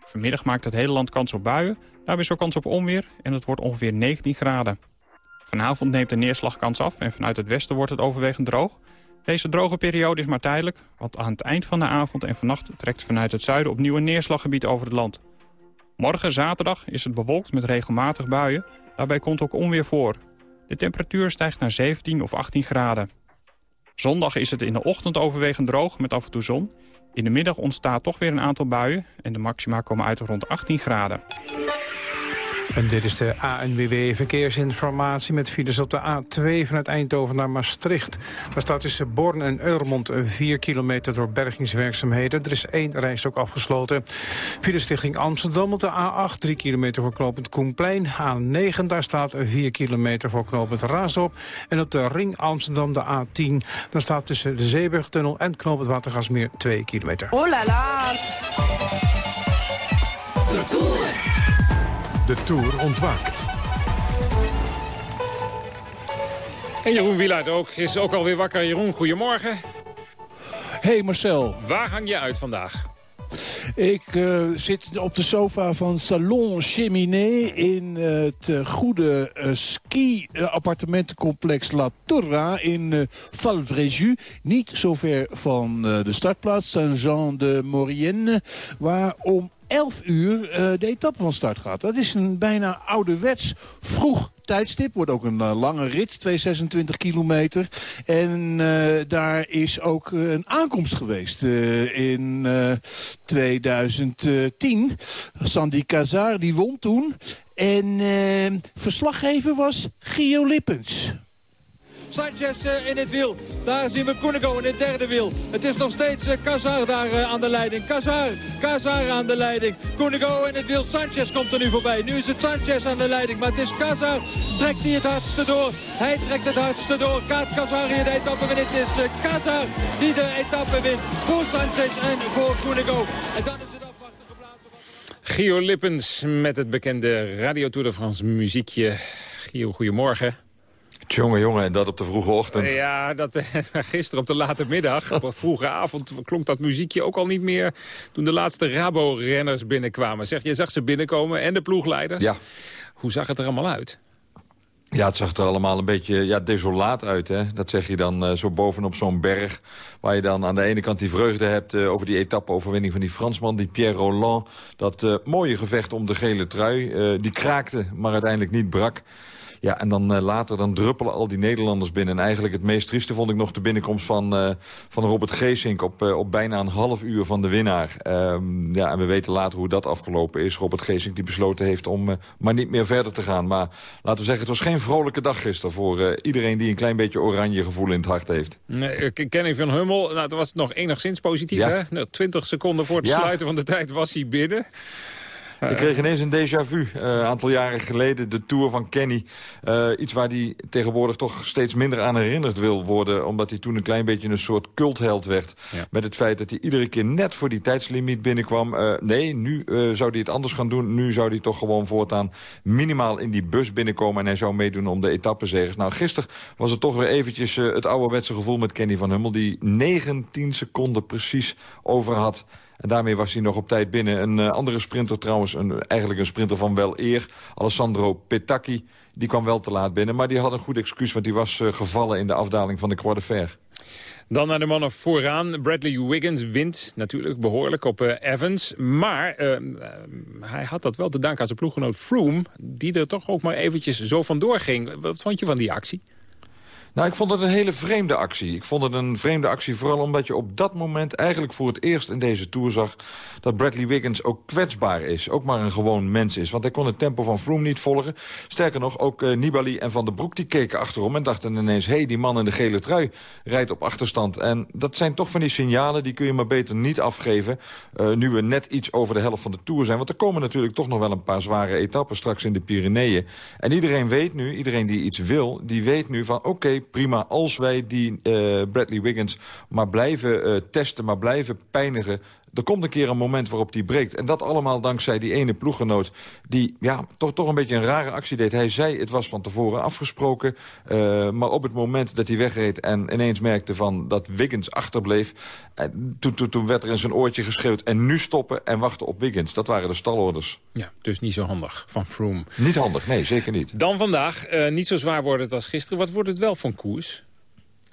Speaker 38: Vanmiddag maakt het hele land kans op buien, daarbij zo kans op onweer en het wordt ongeveer 19 graden. Vanavond neemt de neerslagkans af en vanuit het westen wordt het overwegend droog. Deze droge periode is maar tijdelijk, want aan het eind van de avond en vannacht trekt vanuit het zuiden opnieuw een neerslaggebied over het land. Morgen zaterdag is het bewolkt met regelmatig buien, daarbij komt ook onweer voor. De temperatuur stijgt naar 17 of 18 graden. Zondag is het in de ochtend overwegend droog met af en toe zon. In de middag ontstaat toch weer een aantal buien en de maxima komen uit rond 18 graden.
Speaker 3: En dit is de ANWB Verkeersinformatie met files op de A2 vanuit Eindhoven naar Maastricht. Daar staat tussen Born en Eurmond 4 kilometer door bergingswerkzaamheden. Er is één rijstok afgesloten. Files richting Amsterdam op de A8, 3 kilometer voor knooppunt Koenplein. A9, daar staat 4 kilometer voor knooppunt Raasdorp. En op de ring Amsterdam, de A10, daar staat tussen de Zeeburgtunnel en knooppunt Watergasmeer 2 kilometer.
Speaker 39: Oh la la!
Speaker 35: De Tour ontwaakt.
Speaker 8: En Jeroen Wielaert ook, is ook alweer wakker. Jeroen, goedemorgen.
Speaker 40: Hey Marcel.
Speaker 8: Waar hang je uit vandaag?
Speaker 40: Ik uh, zit op de sofa van Salon Cheminée in uh, het uh, goede ski-appartementencomplex La Torra in Val Fréjus. Niet zo ver van de startplaats Saint-Jean de Maurienne, waar om 11 uur uh, de etappe van start gaat. Dat is een bijna ouderwets vroeg tijdstip. Wordt ook een uh, lange rit, 226 kilometer. En uh, daar is ook een aankomst geweest in 2010. Sandy Cazar, die won toen. En verslaggever was Gio Lippens.
Speaker 41: Sanchez eh, in het wiel. Daar zien we Koenigo in het derde wiel. Het is nog steeds eh, Kazar daar eh, aan de leiding. Kazar, Kazar aan de leiding. Koenigo in het wiel. Sanchez komt er nu voorbij. Nu is het Sanchez aan de leiding. Maar het is Kazar. Trekt hij het hardste door. Hij trekt het hardste door. Kaat Kazar in de etappe wint. Het is Kazar die de etappe wint. Voor Sanchez en voor Koenigo. En dan is het afwachten geblazen.
Speaker 8: Gio Lippens met het bekende Radio Tour de France muziekje. Gio, goedemorgen.
Speaker 42: Jongen, jongen, en dat op de vroege ochtend.
Speaker 8: Ja, dat, gisteren op de late middag, op een vroege avond... klonk dat muziekje ook al niet meer toen de laatste Rabo-renners binnenkwamen. Zeg, je zag ze binnenkomen en de ploegleiders.
Speaker 42: Ja.
Speaker 8: Hoe zag het er allemaal uit?
Speaker 42: Ja, het zag er allemaal een beetje ja, desolaat uit. Hè? Dat zeg je dan uh, zo bovenop zo'n berg. Waar je dan aan de ene kant die vreugde hebt uh, over die etappe-overwinning van die Fransman. Die Pierre Roland. Dat uh, mooie gevecht om de gele trui. die kraakte, maar uiteindelijk niet brak. Ja, en dan uh, later dan druppelen al die Nederlanders binnen. En eigenlijk het meest trieste vond ik nog de binnenkomst van, uh, van Robert Geesink... Op, uh, op bijna een half uur van de winnaar. Um, ja, en we weten later hoe dat afgelopen is. Robert Geesink die besloten heeft om maar niet meer verder te gaan. Maar laten we zeggen, het was geen vrolijke dag gisteren... voor iedereen die een klein beetje oranje gevoel in het hart heeft.
Speaker 8: Nee, Kenny van Hummel, nou, dat was nog enigszins positief, ja. hè? Nou, 20 seconden voor het ja. sluiten van de tijd was hij binnen.
Speaker 42: Ik kreeg ineens een déjà vu. Een uh, aantal jaren geleden de Tour van Kenny. Uh, iets waar hij tegenwoordig toch steeds minder aan herinnerd wil worden. Omdat hij toen een klein beetje een soort cultheld werd. Ja. Met het feit dat hij iedere keer net voor die tijdslimiet binnenkwam. Uh, nee, nu zou hij het anders gaan doen. Nu zou hij toch gewoon voortaan minimaal in die bus binnenkomen. En hij zou meedoen om de etappenzegers. Nou, gisteren was het toch weer eventjes het ouderwetse gevoel met Kenny van Hummel. Die 19 seconden precies over had En daarmee was hij nog op tijd binnen. Een uh, andere sprinter trouwens, een, eigenlijk een sprinter van wel eer. Alessandro Petacchi, die kwam wel te laat binnen. Maar die had een goed excuus, want die was uh, gevallen in de afdaling van de Croix de Fer.
Speaker 8: Dan naar de mannen vooraan. Bradley Wiggins wint natuurlijk behoorlijk op uh, Evans. Maar hij had dat wel te danken aan zijn ploeggenoot Froome... die er toch ook maar eventjes zo vandoor ging. Wat vond je van die actie?
Speaker 42: Nou, ik vond het een hele vreemde actie. Ik vond het een vreemde actie vooral omdat je op dat moment... eigenlijk voor het eerst in deze Tour zag dat Bradley Wiggins ook kwetsbaar is. Ook maar een gewoon mens is. Want hij kon het tempo van Froome niet volgen. Sterker nog, ook uh, Nibali en Van der Broek die keken achterom... en dachten ineens, hé, hey, die man in de gele trui rijdt op achterstand. En dat zijn toch van die signalen, die kun je maar beter niet afgeven... Uh, nu we net iets over de helft van de Tour zijn. Want er komen natuurlijk toch nog wel een paar zware etappen straks in de Pyreneeën. En iedereen weet nu, iedereen die iets wil, die weet nu van... oké, prima, als wij die uh, Bradley Wiggins maar blijven uh, testen... maar blijven pijnigen, er komt een keer een moment waarop die breekt. En dat allemaal dankzij die ene ploeggenoot... die ja, toch, toch een beetje een rare actie deed. Hij zei, het was van tevoren afgesproken. Uh, maar op het moment dat hij wegreed en ineens merkte van dat Wiggins achterbleef... En toen, toen, toen werd er in zijn oortje geschreeuwd... en nu stoppen en wachten op Wiggins. Dat waren de stalorders.
Speaker 8: Ja, dus niet zo handig van Froome.
Speaker 42: Niet handig, nee, zeker niet.
Speaker 8: Dan vandaag, uh, niet zo zwaar wordt het als gisteren. Wat wordt het wel van koers?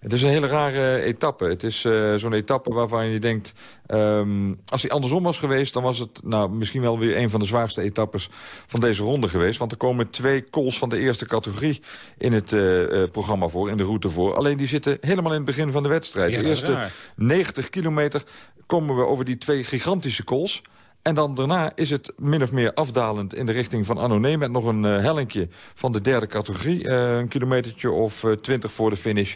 Speaker 42: Het is een hele rare etappe. Het is uh, zo'n etappe waarvan je denkt... Um, als hij andersom was geweest, dan was het nou, misschien wel weer... een van de zwaarste etappes van deze ronde geweest. Want er komen twee calls van de eerste categorie in het uh, uh, programma voor, in de route voor. Alleen die zitten helemaal in het begin van de wedstrijd.
Speaker 8: Ja,
Speaker 42: de eerste raar. 90 kilometer komen we over die twee gigantische calls... En dan daarna is het min of meer afdalend in de richting van Annonay... met nog een uh, hellinkje van de derde categorie. Uh, een kilometertje of uh, twintig voor de finish.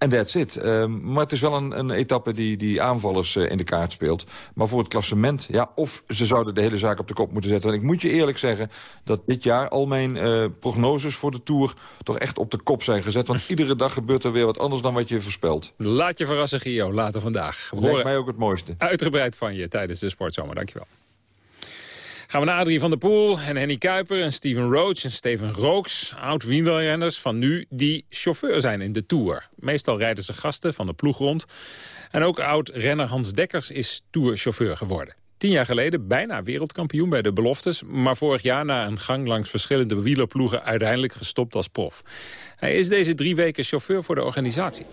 Speaker 42: En that's it. Uh, maar het is wel een, een etappe die, die aanvallers uh, in de kaart speelt. Maar voor het klassement, ja, of ze zouden de hele zaak op de kop moeten zetten. En ik moet je eerlijk zeggen dat dit jaar al mijn uh, prognoses voor de Tour... toch echt op de kop zijn gezet. Want iedere dag gebeurt er weer wat anders dan wat je voorspelt.
Speaker 8: Laat je verrassen, Gio, later vandaag.
Speaker 42: Lijkt mij ook het mooiste.
Speaker 8: Uitgebreid van je tijdens de Sportzomer. Dankjewel. Gaan we naar Adrie van der Poel en Henny Kuiper en Steven Roach en Steven Rooks. Oud-wielrenners van nu die chauffeur zijn in de Tour. Meestal rijden ze gasten van de ploeg rond. En ook oud-renner Hans Dekkers is Tourchauffeur geworden. Tien jaar geleden bijna wereldkampioen bij de beloftes... maar vorig jaar na een gang langs verschillende wielerploegen... uiteindelijk gestopt als prof. Hij is deze drie weken chauffeur voor de organisatie.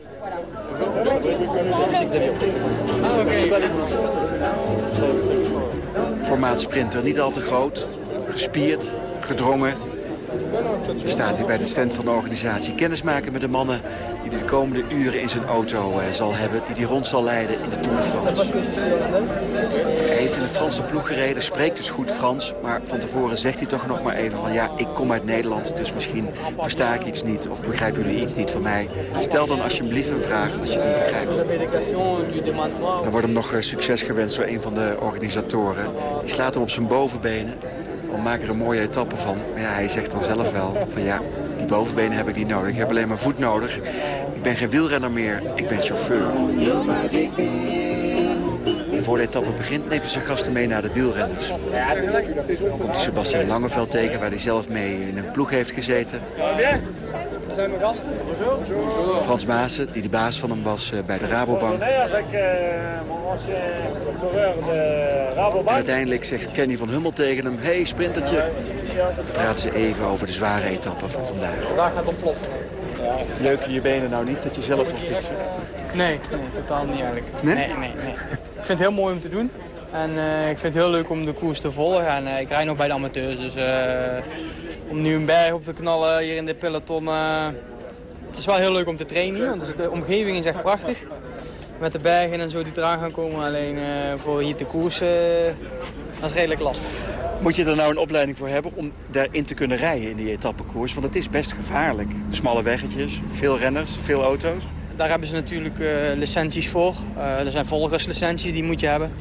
Speaker 43: Sprinter, niet al te groot, gespierd, gedrongen. Er staat hier bij de stand van de organisatie. Kennismaken met de mannen... die de komende uren in zijn auto uh, zal hebben... die die rond zal leiden in de Tour de France. Hij heeft in de Franse ploeg gereden, spreekt dus goed Frans... maar van tevoren zegt hij toch nog maar even van... ja, ik kom uit Nederland, dus misschien versta ik iets niet... of begrijpen jullie iets niet van mij. Stel dan alsjeblieft een vraag als je het niet begrijpt. Er wordt hem nog uh, succes gewenst door een van de organisatoren. Die slaat hem op zijn bovenbenen we maken er een mooie etappe van. Ja, hij zegt dan zelf wel van ja, die bovenbenen heb ik niet nodig. Ik heb alleen maar voet nodig. Ik ben geen wielrenner meer, ik ben chauffeur. Voor de etappe begint neemt hij zijn gasten mee naar de wielrenners. Dan komt hij Sebastian Langeveld tegen, waar hij zelf mee in een ploeg heeft gezeten. Frans Maassen, die de baas van hem was uh, bij de Rabobank. En uiteindelijk zegt Kenny van Hummel tegen hem... hey, sprintertje. Praat ze even over de zware etappe van vandaag.
Speaker 44: Vandaag gaat ontploffen.
Speaker 43: Leuken je benen nou niet dat je zelf wil fietsen?
Speaker 44: Nee, nee totaal niet eigenlijk.
Speaker 43: Nee?
Speaker 44: Nee, nee, nee. Ik vind het heel mooi om te doen. En uh, ik vind het heel leuk om de koers te volgen. En uh, ik rijd nog bij de amateurs. Dus uh, om nu een berg op te knallen hier in dit peloton... het is wel heel leuk om te trainen. Want de omgeving is echt prachtig. Met de bergen en zo die eraan gaan komen. Alleen voor hier te koersen, dat is redelijk lastig.
Speaker 43: Moet je er nou een opleiding voor hebben om daarin te kunnen rijden in die etappekoers? Want het is best gevaarlijk. Smalle weggetjes, veel renners, veel auto's.
Speaker 44: Daar hebben ze natuurlijk uh, licenties voor. Er zijn volgerslicenties, die moet je hebben.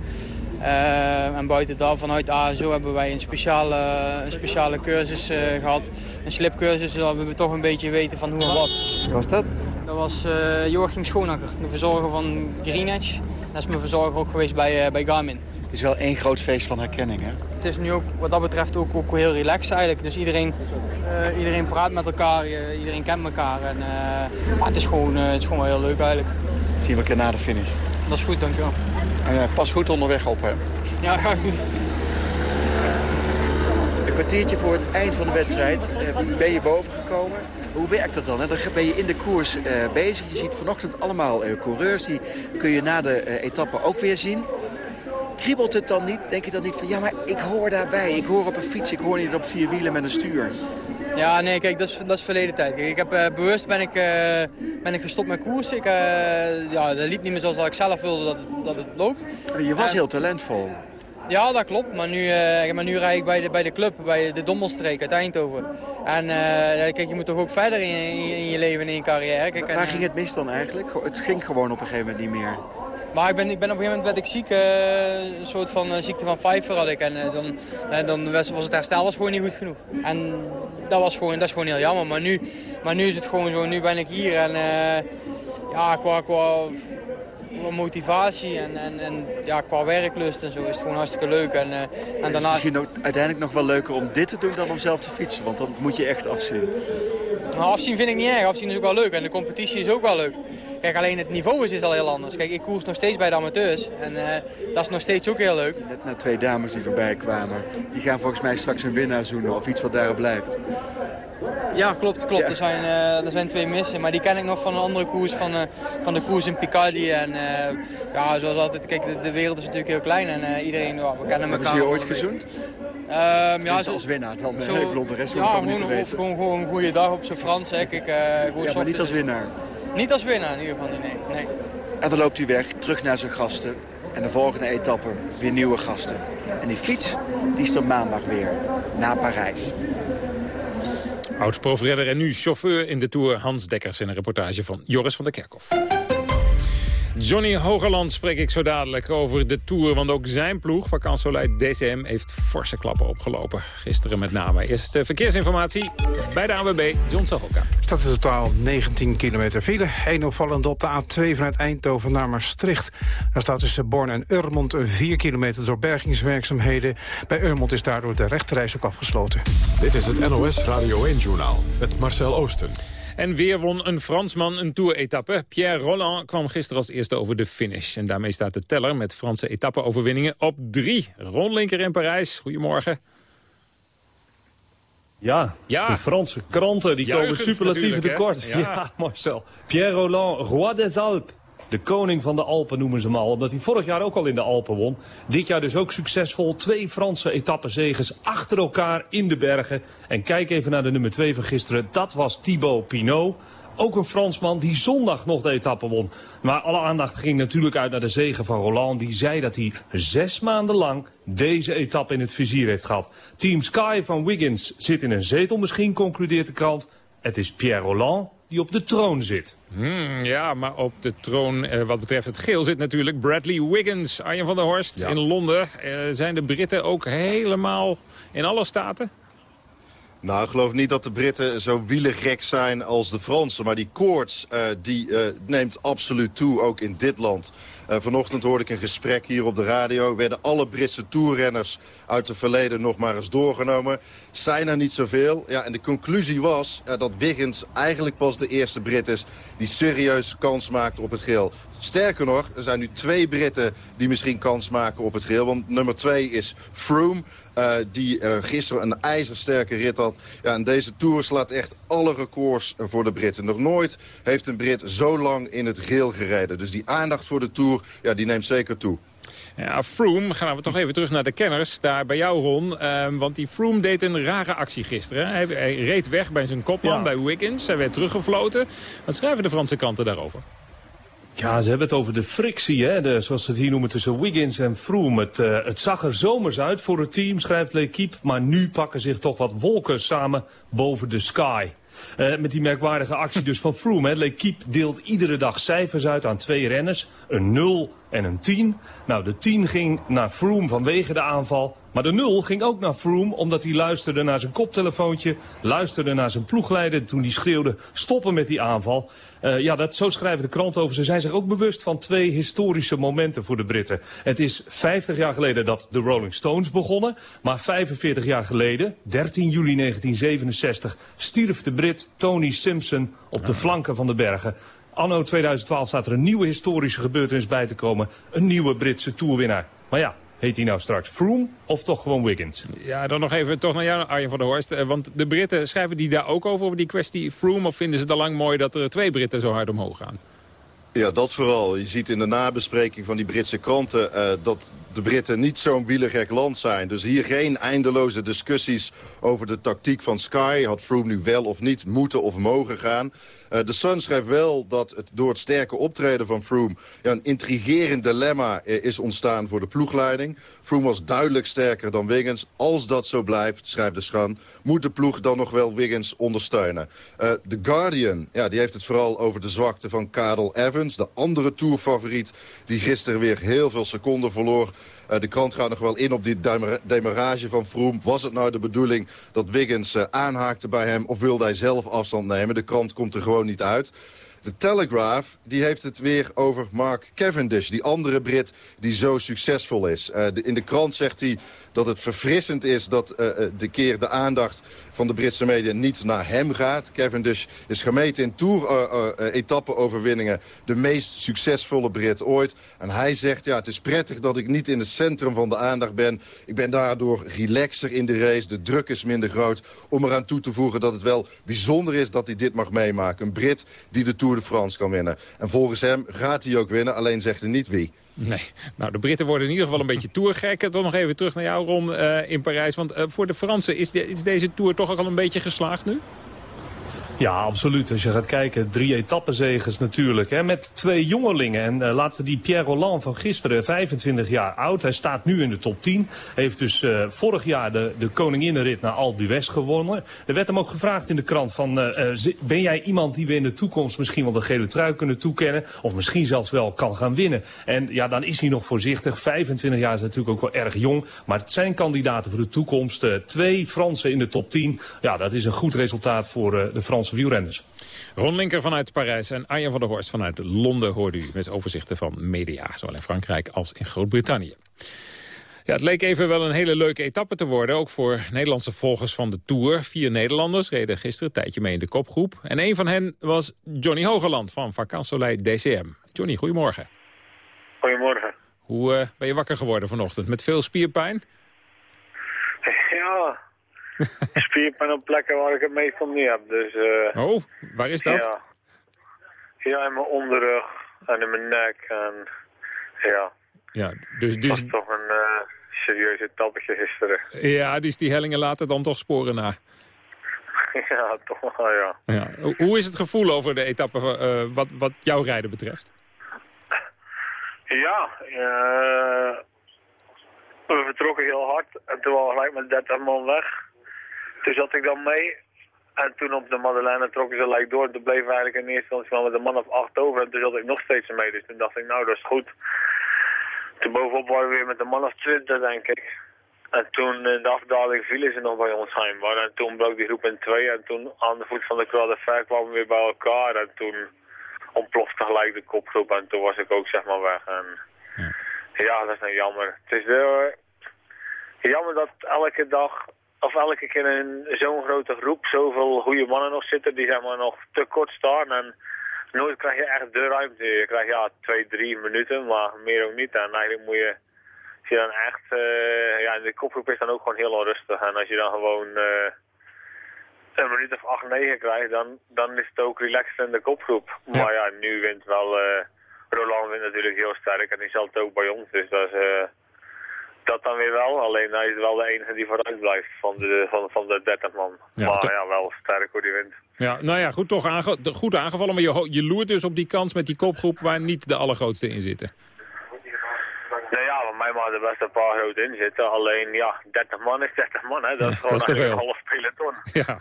Speaker 44: Uh, en buiten daar, vanuit ASO, hebben wij een speciale, een speciale cursus gehad. Een slipcursus, zodat we toch een beetje weten van hoe en wat.
Speaker 43: Wat was dat?
Speaker 44: Dat was Joachim Schoonakker, de verzorger van Green Edge. Dat is mijn verzorger ook geweest bij, bij Garmin.
Speaker 43: Het is wel één groot feest van herkenning, hè?
Speaker 44: Het is nu ook wat dat betreft ook, ook heel relaxed eigenlijk. Dus iedereen, uh, iedereen praat met elkaar, uh, iedereen kent elkaar. En, uh, maar het is, gewoon, het is gewoon wel heel leuk eigenlijk.
Speaker 43: Zien we elkaar na de finish?
Speaker 44: Dat is goed, dankjewel.
Speaker 43: En pas goed onderweg op, hè?
Speaker 44: Ja, ga goed.
Speaker 43: Een kwartiertje voor het eind van de wedstrijd ben je boven gekomen. Hoe werkt dat dan? Dan ben je in de koers bezig. Je ziet vanochtend allemaal coureurs. Die kun je na de etappe ook weer zien. Kriebelt het dan niet? Denk je dan niet van, ja, maar ik hoor daarbij. Ik hoor op een fiets, ik hoor niet op vier wielen met een stuur.
Speaker 44: Ja, nee, kijk, dat is, dat is verleden tijd. Kijk, ik heb, uh, bewust ben ik, uh, ben ik gestopt met koers. Ik, uh, ja, dat liep niet meer zoals ik zelf wilde dat het, dat het loopt.
Speaker 43: Je was heel talentvol.
Speaker 44: Ja, dat klopt. Maar nu, maar nu rijd ik bij de, bij de club, bij de Dommelstreek uit Eindhoven. En kijk, je moet toch ook verder in, in, in je leven en in je carrière. Kijk,
Speaker 43: Waar ging het mis dan eigenlijk? Het ging gewoon op een gegeven moment niet meer.
Speaker 44: Maar ik ben, ik ben op een gegeven moment werd ik ziek, uh, een soort van uh, ziekte van Pfeiffer had ik. En uh, dan, dan was, was het herstel was gewoon niet goed genoeg. En dat, was gewoon, dat is gewoon heel jammer. Maar nu, maar nu is het gewoon zo, nu ben ik hier. En ja, qua, qua, qua motivatie en, en, en, ja, qua werklust en zo is het gewoon hartstikke leuk. En, en
Speaker 43: daarnaast... Het is misschien ook uiteindelijk nog wel leuker om dit te doen dan om zelf te fietsen. Want dan moet je echt afzien.
Speaker 44: Nou, afzien vind ik niet erg. Afzien is ook wel leuk. En de competitie is ook wel leuk. Kijk, alleen het niveau is, is al heel anders. Kijk, ik koers nog steeds bij de amateurs. En uh, dat is nog steeds ook heel leuk.
Speaker 43: Net naar twee dames die voorbij kwamen. Die gaan volgens mij straks een winnaar zoenen of iets wat daarop lijkt.
Speaker 44: Ja, klopt. klopt. Ja. Er, zijn, uh, er zijn twee missen. Maar die ken ik nog van een andere koers, van, uh, van de koers in Picardie. En ja, zoals altijd, kijk, de, de, wereld is natuurlijk heel klein. En iedereen, oh, we kennen elkaar.
Speaker 43: Is je ooit gezoend?
Speaker 44: Um, ja,
Speaker 43: als winnaar dan. Zo, ik bedoel, de rest
Speaker 44: ja,
Speaker 43: gewoon, niet
Speaker 44: of gewoon, gewoon een goede dag op zijn Frans. Hè. Kijk, gewoon
Speaker 43: ja, maar niet als winnaar.
Speaker 44: Niet als winnaar in ieder geval, nee. nee.
Speaker 43: En dan loopt hij weg, terug naar zijn gasten. En de volgende etappe weer nieuwe gasten. En die fiets, die is er maandag weer, naar Parijs.
Speaker 8: Oud-profredder en nu chauffeur in de Tour Hans Dekkers... in een reportage van Joris van der Kerkhof. Johnny Hogerland spreek ik zo dadelijk over de Tour. Want ook zijn ploeg, Vakansoleit DCM, heeft forse klappen opgelopen. Gisteren met name. Eerst de verkeersinformatie bij de ANWB, John Sahoka.
Speaker 45: staat in totaal 19 kilometer file. Eén opvallende op de A2 vanuit Eindhoven naar Maastricht. Daar staat tussen Born en Urmond 4 kilometer door bergingswerkzaamheden. Bij Urmond is daardoor de rechterreis ook afgesloten.
Speaker 35: Dit is het NOS Radio 1-journaal met Marcel Oosten.
Speaker 8: En weer won een Fransman een Tour-etappe. Pierre Rolland kwam gisteren als eerste over de finish. En daarmee staat de teller met Franse etappe-overwinningen op drie. Ron Linker in Parijs, goedemorgen.
Speaker 46: Ja, ja, de Franse kranten die komen superlatief tekort. Ja. ja, Marcel. Pierre Roland, roi des Alpes. De koning van de Alpen noemen ze hem al, omdat hij vorig jaar ook al in de Alpen won. Dit jaar dus ook succesvol. Twee Franse etappenzegers achter elkaar in de bergen. En kijk even naar de nummer 2 van gisteren. Dat was Thibaut Pinot. Ook een Fransman die zondag nog de etappe won. Maar alle aandacht ging natuurlijk uit naar de zegen van Roland. Die zei dat hij zes maanden lang deze etappe in het vizier heeft gehad. Team Sky van Wiggins zit in een zetel misschien, concludeert de krant. Het is Pierre Roland die op de troon zit.
Speaker 8: Hmm, ja, maar op de troon eh, wat betreft het geel zit natuurlijk Bradley Wiggins. Arjen van der Horst in Londen. Eh, zijn de Britten ook helemaal in alle staten?
Speaker 47: Nou, ik geloof niet dat de Britten zo wielergek zijn als de Fransen. Maar die koorts uh, die, uh, neemt absoluut toe, ook in dit land. Uh, vanochtend hoorde ik een gesprek hier op de radio. Werden alle Britse toerrenners uit het verleden nog maar eens doorgenomen. Zijn er niet zoveel. Ja, en de conclusie was dat Wiggins eigenlijk pas de eerste Brit is... die serieus kans maakt op het geel. Sterker nog, er zijn nu twee Britten die misschien kans maken op het geel. Want nummer twee is Froome. Uh, die uh, gisteren een ijzersterke rit had. Ja, en deze Tour slaat echt alle records voor de Britten. Nog nooit heeft een Brit zo lang in het geel gereden. Dus die aandacht voor de Tour, ja, die neemt zeker toe.
Speaker 8: Ja, Froome, gaan we toch even terug naar de kenners. Daar bij jou, Ron. Uh, want die Froome deed een rare actie gisteren. Hij, hij reed weg bij zijn kopman, ja. bij Wiggins. Hij werd teruggefloten. Wat schrijven de Franse kanten daarover?
Speaker 46: Ja, ze hebben het over de frictie, hè, zoals ze het hier noemen, tussen Wiggins en Froome. Het, uh, het zag er zomers uit voor het team, schrijft L'Equipe. Maar nu pakken zich toch wat wolken samen boven de sky. Uh, met die merkwaardige actie dus van Froome. L'Equipe deelt iedere dag cijfers uit aan twee renners. Een 0 en een 10. Nou, de 10 ging naar Froome vanwege de aanval. Maar de 0 ging ook naar Froome omdat hij luisterde naar zijn koptelefoontje. Luisterde naar zijn ploegleider toen hij schreeuwde stoppen met die aanval. Uh, ja, dat, zo schrijven de kranten over. Ze zijn zich ook bewust van twee historische momenten voor de Britten. Het is 50 jaar geleden dat de Rolling Stones begonnen. Maar 45 jaar geleden, 13 juli 1967, stierf de Brit Tony Simpson op de flanken van de bergen Anno 2012 staat er een nieuwe historische gebeurtenis bij te komen. Een nieuwe Britse toerwinnaar. Maar ja, heet hij nou straks Froome of toch gewoon Wiggins?
Speaker 8: Ja, dan nog even toch naar jou, Arjen van der Horst. Eh, Want de Britten, schrijven die daar ook over, over die kwestie Froome... of vinden ze het al lang mooi dat er twee Britten zo hard omhoog gaan?
Speaker 47: Ja, dat vooral. Je ziet in de nabespreking van die Britse kranten... Uh, dat de Britten niet zo'n wielergek land zijn. Dus hier geen eindeloze discussies over de tactiek van Sky. Had Froome nu wel of niet moeten of mogen gaan. Uh, de Sun schrijft wel dat het door het sterke optreden van Froome... Ja, een intrigerend dilemma is ontstaan voor de ploegleiding. Froome was duidelijk sterker dan Wiggins. Als dat zo blijft, schrijft de Sun, moet de ploeg dan nog wel Wiggins ondersteunen. The Guardian ja, die heeft het vooral over de zwakte van Karel Evans... de andere tourfavoriet die gisteren weer heel veel seconden verloor... Uh, de krant gaat nog wel in op die demarage van Froome. Was het nou de bedoeling dat Wiggins uh, aanhaakte bij hem... of wilde hij zelf afstand nemen? De krant komt er gewoon niet uit. De Telegraph die heeft het weer over Mark Cavendish. Die andere Brit die zo succesvol is. De, in de krant zegt hij dat het verfrissend is dat de keer de aandacht van de Britse media niet naar hem gaat. Cavendish is gemeten in Tour-etappe-overwinningen de meest succesvolle Brit ooit. En hij zegt, ja, het is prettig dat ik niet in het centrum van de aandacht ben. Ik ben daardoor relaxer in de race, de druk is minder groot. Om eraan toe te voegen dat het wel bijzonder is dat hij dit mag meemaken. Een Brit die de Tour de France kan winnen. En volgens hem gaat hij ook winnen, alleen zegt hij niet wie.
Speaker 8: Nee, nou de Britten worden in ieder geval een beetje tourgek. Toch nog even terug naar jou, Ron, uh, in Parijs. Want uh, voor de Fransen is deze tour toch ook al een beetje geslaagd nu?
Speaker 46: Ja, absoluut. Als je gaat kijken, drie etappenzegers natuurlijk. Hè, met twee jongelingen. En uh, laten we die Pierre Roland van gisteren, 25 jaar oud. Hij staat nu in de top 10. Heeft dus uh, vorig jaar de, de koninginnenrit naar Alpe d'Huez gewonnen. Er werd hem ook gevraagd in de krant van... Uh, ben jij iemand die we in de toekomst misschien wel de gele trui kunnen toekennen? Of misschien zelfs wel kan gaan winnen? En ja, dan is hij nog voorzichtig. 25 jaar is natuurlijk ook wel erg jong. Maar het zijn kandidaten voor de toekomst. twee Fransen in de top 10. Ja, dat is een goed resultaat voor de Wielrenners.
Speaker 8: Ron Linker vanuit Parijs en Arjen van der Horst vanuit Londen hoorde u met overzichten van media, zowel in Frankrijk als in Groot-Brittannië. Ja, het leek even wel een hele leuke etappe te worden, ook voor Nederlandse volgers van de Tour. Vier Nederlanders reden gisteren een tijdje mee in de kopgroep. En een van hen was Johnny Hogeland van Vacansoleil DCM. Johnny, goedemorgen.
Speaker 33: Goedemorgen.
Speaker 8: Hoe uh, ben je wakker geworden vanochtend? Met veel spierpijn?
Speaker 33: Ja, spierpijn op plekken waar ik het meestal niet heb. Dus, uh,
Speaker 8: oh, waar is dat?
Speaker 33: Ja. ja, in mijn onderrug en in mijn nek. En, ja.
Speaker 8: Ja, dus, dus...
Speaker 33: was toch een uh, serieus etappetje gisteren.
Speaker 8: Ja, dus die hellingen laten dan toch sporen na.
Speaker 33: ja, toch wel, ja.
Speaker 8: ja. Hoe is het gevoel over de etappe uh, wat, wat jouw rijden betreft?
Speaker 33: Ja, we vertrokken heel hard en toen waren we gelijk met 30 man weg. Toen zat ik dan mee. En toen op de Madeleine trokken ze lijkt door. Toen bleef eigenlijk in eerste instantie wel met een man of acht over. En toen zat ik nog steeds mee. Dus toen dacht ik, nou dat is goed. Toen bovenop waren we weer met een man of twintig, denk ik. En toen in de afdaling vielen ze nog bij ons schijnbaar. En toen brak die groep in twee. En toen aan de voet van de Croix de kwamen we weer bij elkaar. En toen ontplofte gelijk de kopgroep. En toen was ik ook zeg maar weg. En ja, ja dat is nou jammer. Het is wel jammer dat elke dag of elke keer in zo'n grote groep zoveel goede mannen nog zitten die zeg maar nog te kort staan. En nooit krijg je echt de ruimte. Je krijgt ja twee, drie minuten, maar meer ook niet. En eigenlijk moet je, als je dan echt, uh, ja de kopgroep is dan ook gewoon heel onrustig. En als je dan gewoon uh, een minuut of acht, negen krijgt, dan, dan is het ook relaxed in de kopgroep. Ja. Maar ja, nu wint wel, uh, Roland wint natuurlijk heel sterk en die zal het ook bij ons. Dus dat is dat dan weer wel. Alleen hij is wel de enige die vooruit blijft van de, van, van de 30 man. Ja, maar ja, wel sterk hoe die wint.
Speaker 8: Ja, nou ja, goed, toch aange goed aangevallen. Maar je, je loert dus op die kans met die kopgroep waar niet de allergrootste in zitten.
Speaker 33: Nou ja, voor mij maar de beste paar groot in zitten. Alleen ja, 30 man is 30 man. Hè. Dat is gewoon dat is een half peloton.
Speaker 8: Ja,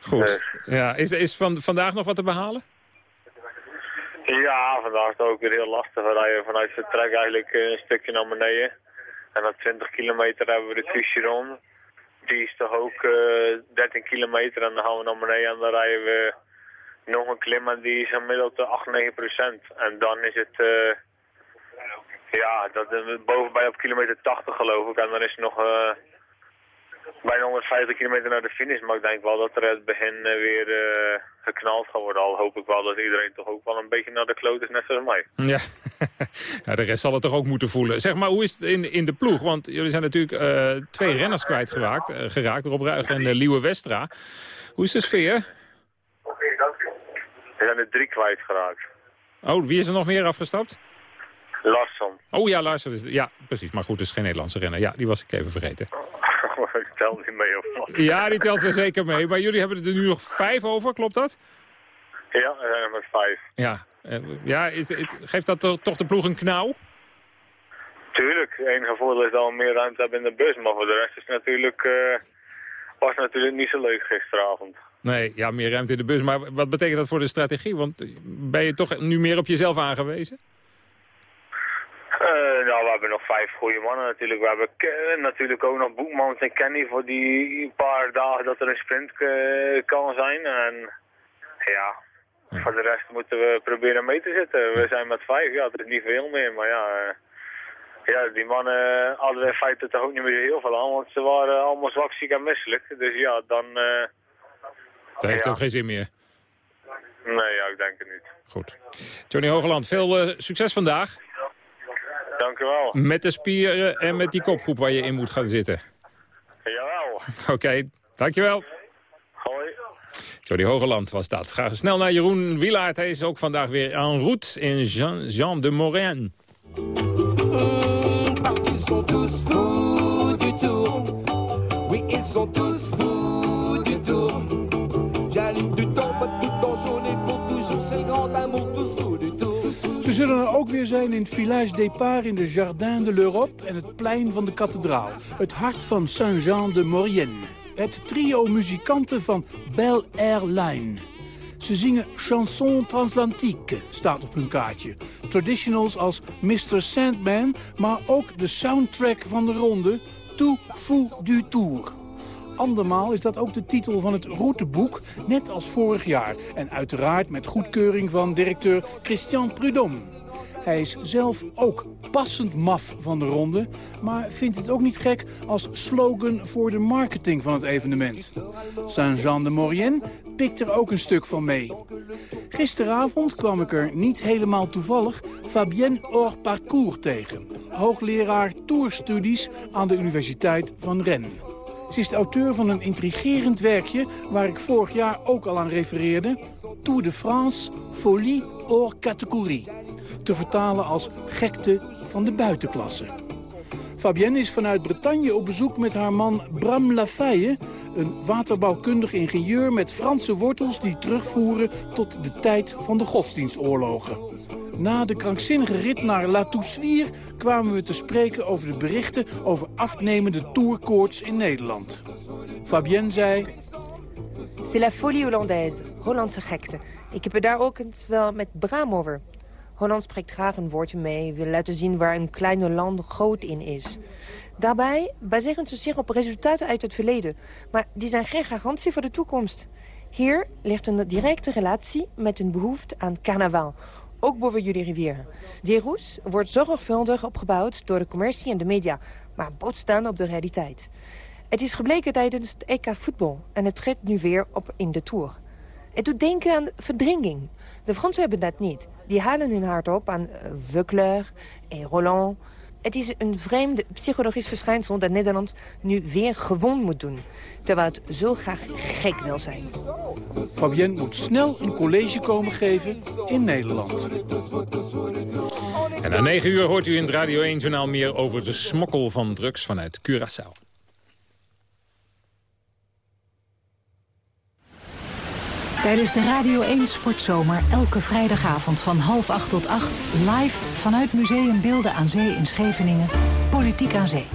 Speaker 8: goed. Dus. Ja, is, is van, vandaag nog wat te behalen?
Speaker 33: Ja, vandaag is het ook weer heel lastig. Rijden vanuit vertrek eigenlijk een stukje naar beneden. En na 20 kilometer hebben we de Cucheron. Die is toch ook uh, eh, 13 kilometer en dan gaan we naar beneden en dan rijden we nog een klim en die is gemiddeld 8, 9 procent. En dan is het, uh, ja, dat, boven bij op kilometer 80 geloof ik. En dan is het nog uh, bijna 150 kilometer naar de finish. Maar ik denk wel dat er het begin eh, weer uh, geknald gaat worden. Al hoop ik wel dat iedereen toch ook wel een beetje naar de kloot is, net zoals mij.
Speaker 8: Ja. ja, de rest zal het toch ook moeten voelen. Zeg maar, hoe is het in, in de ploeg? Want jullie zijn natuurlijk uh, twee renners kwijtgeraakt. Uh, geraakt, Rob Ruig en Liewe Westra. Hoe is de sfeer?
Speaker 33: Er zijn er drie kwijtgeraakt.
Speaker 8: Oh, wie is er nog meer afgestapt?
Speaker 33: Larsson.
Speaker 8: Oh ja, Larsson. Is, ja, precies. Maar goed, het is geen Nederlandse renner. Ja, die was ik even vergeten.
Speaker 33: ik tel niet mee of wat?
Speaker 8: Ja, die telt er zeker mee. Maar jullie hebben er nu nog vijf over, klopt dat?
Speaker 33: Ja, er zijn er maar vijf.
Speaker 8: Ja, ja is, het, geeft dat toch de ploeg een knauw?
Speaker 33: Tuurlijk. Het enige voordeel is dat we meer ruimte hebben in de bus. Maar voor de rest is het natuurlijk, uh, was natuurlijk niet zo leuk gisteravond.
Speaker 8: Nee, ja, meer ruimte in de bus. Maar wat betekent dat voor de strategie? Want ben je toch nu meer op jezelf aangewezen?
Speaker 33: Uh, nou, we hebben nog vijf goede mannen natuurlijk. We hebben uh, natuurlijk ook nog Boekmans en Kenny voor die paar dagen dat er een sprint uh, kan zijn. En ja, voor de rest moeten we proberen mee te zitten. We zijn met vijf, ja, het is niet veel meer, maar ja... ja, die mannen hadden we in feite toch ook niet meer heel veel aan, want ze waren allemaal zwak, ziek en misselijk. Dus ja, dan...
Speaker 8: dat heeft
Speaker 33: ja.
Speaker 8: ook geen zin meer.
Speaker 33: Nee, ja, ik denk het niet.
Speaker 8: Goed. Johnny Hogeland, veel succes vandaag.
Speaker 33: Dank u wel.
Speaker 8: Met de spieren en met die kopgroep waar je in moet gaan zitten.
Speaker 33: Jawel.
Speaker 8: Oké, okay, dankjewel.
Speaker 33: Hoi.
Speaker 8: Jody Hogeland was dat. Ga snel naar Jeroen Wielaert. Hij is ook vandaag weer en route in Jean, Jean de Morin.
Speaker 48: Mmh, parce qu'ils sont tous fous du tour. Oui, ils sont tous fous du tour. J'allume du temps, tout en jaune et pour toujours. C'est le grand amour, tous fous du tour.
Speaker 49: Ze zullen er ook weer zijn in Village Départ in de Jardin de l'Europe en het plein van de kathedraal. Het hart van Saint-Jean de Maurienne. Het trio muzikanten van Bel Air Line. Ze zingen chanson transatlantique, staat op hun kaartje. Traditionals als Mr. Sandman, maar ook de soundtrack van de ronde, Tout Fou du Tour. Andermaal is dat ook de titel van het routeboek, net als vorig jaar. En uiteraard met goedkeuring van directeur Christian Prudhomme. Hij is zelf ook passend maf van de ronde, maar vindt het ook niet gek als slogan voor de marketing van het evenement. Saint-Jean de Maurienne pikt er ook een stuk van mee. Gisteravond kwam ik er niet helemaal toevallig Fabienne Hors Parcours tegen. Hoogleraar tourstudies aan de Universiteit van Rennes. Ze is de auteur van een intrigerend werkje waar ik vorig jaar ook al aan refereerde. Tour de France, folie hors catégorie. Te vertalen als gekte van de buitenklasse. Fabienne is vanuit Bretagne op bezoek met haar man Bram Lafayette... een waterbouwkundig ingenieur met Franse wortels die terugvoeren... tot de tijd van de godsdienstoorlogen. Na de krankzinnige rit naar La Toussuire kwamen we te spreken over de berichten over afnemende tourkoorts in Nederland. Fabienne zei...
Speaker 34: C'est la folie hollandaise, Hollandse gekte. Ik heb er daar ook eens wel met Bram over. Holland spreekt graag een woordje mee, wil laten zien waar een kleine land groot in is. Daarbij baseren ze zich op resultaten uit het verleden, maar die zijn geen garantie voor de toekomst. Hier ligt een directe relatie met een behoefte aan carnaval, ook boven jullie rivieren. Die roes wordt zorgvuldig opgebouwd door de commercie en de media, maar botst dan op de realiteit. Het is gebleken tijdens het EK voetbal en het treedt nu weer op in de Tour. Het doet denken aan verdringing. De Fransen hebben dat niet. Die halen hun hart op aan Veuclair en Roland. Het is een vreemd psychologisch verschijnsel dat Nederland nu weer gewoon moet doen. Terwijl het zo graag gek wil zijn.
Speaker 49: Fabienne moet snel een college komen geven in Nederland.
Speaker 8: En na 9 uur hoort u in het Radio 1-journaal meer over de smokkel van drugs vanuit Curaçao.
Speaker 50: Tijdens de Radio 1 Sportzomer elke vrijdagavond van half acht tot acht... live vanuit Museum Beelden aan Zee in Scheveningen, Politiek aan Zee.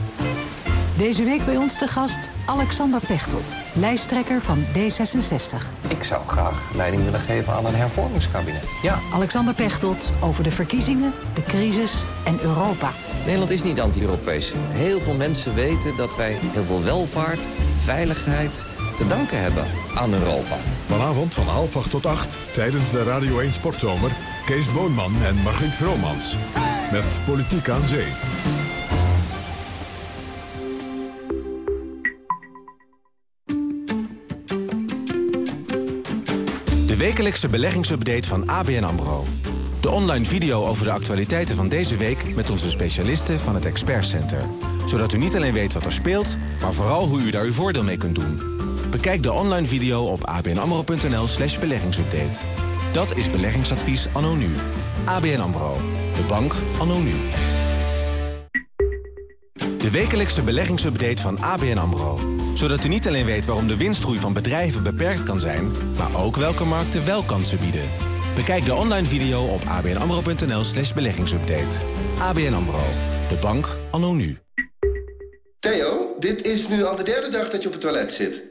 Speaker 50: Deze week bij ons de gast Alexander Pechtold, lijsttrekker van D66.
Speaker 51: Ik zou graag leiding willen geven aan een hervormingskabinet, ja.
Speaker 50: Alexander Pechtold over de verkiezingen, de crisis en Europa.
Speaker 51: Nederland is niet anti-Europees. Heel veel mensen weten dat wij heel veel welvaart, veiligheid te danken hebben aan Europa.
Speaker 35: Vanavond van half acht tot acht tijdens de Radio 1 Sportzomer... Kees Boonman en Margriet Vromans. Met Politiek aan Zee.
Speaker 52: De wekelijkse beleggingsupdate van ABN AMRO. De online video over de actualiteiten van deze week... met onze specialisten van het Expert Center. Zodat u niet alleen weet wat er speelt... maar vooral hoe u daar uw voordeel mee kunt doen. Bekijk de online video op abnamro.nl beleggingsupdate. Dat is beleggingsadvies anno nu. ABN AMRO. De bank anno nu. De wekelijkse beleggingsupdate van ABN AMRO. Zodat u niet alleen weet waarom de winstgroei van bedrijven beperkt kan zijn... maar ook welke markten wel kansen bieden. Bekijk de online video op abnamro.nl slash beleggingsupdate. ABN AMRO. De bank anno nu.
Speaker 53: Theo, dit is nu al de derde dag dat je op het toilet zit.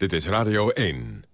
Speaker 35: Dit is Radio 1.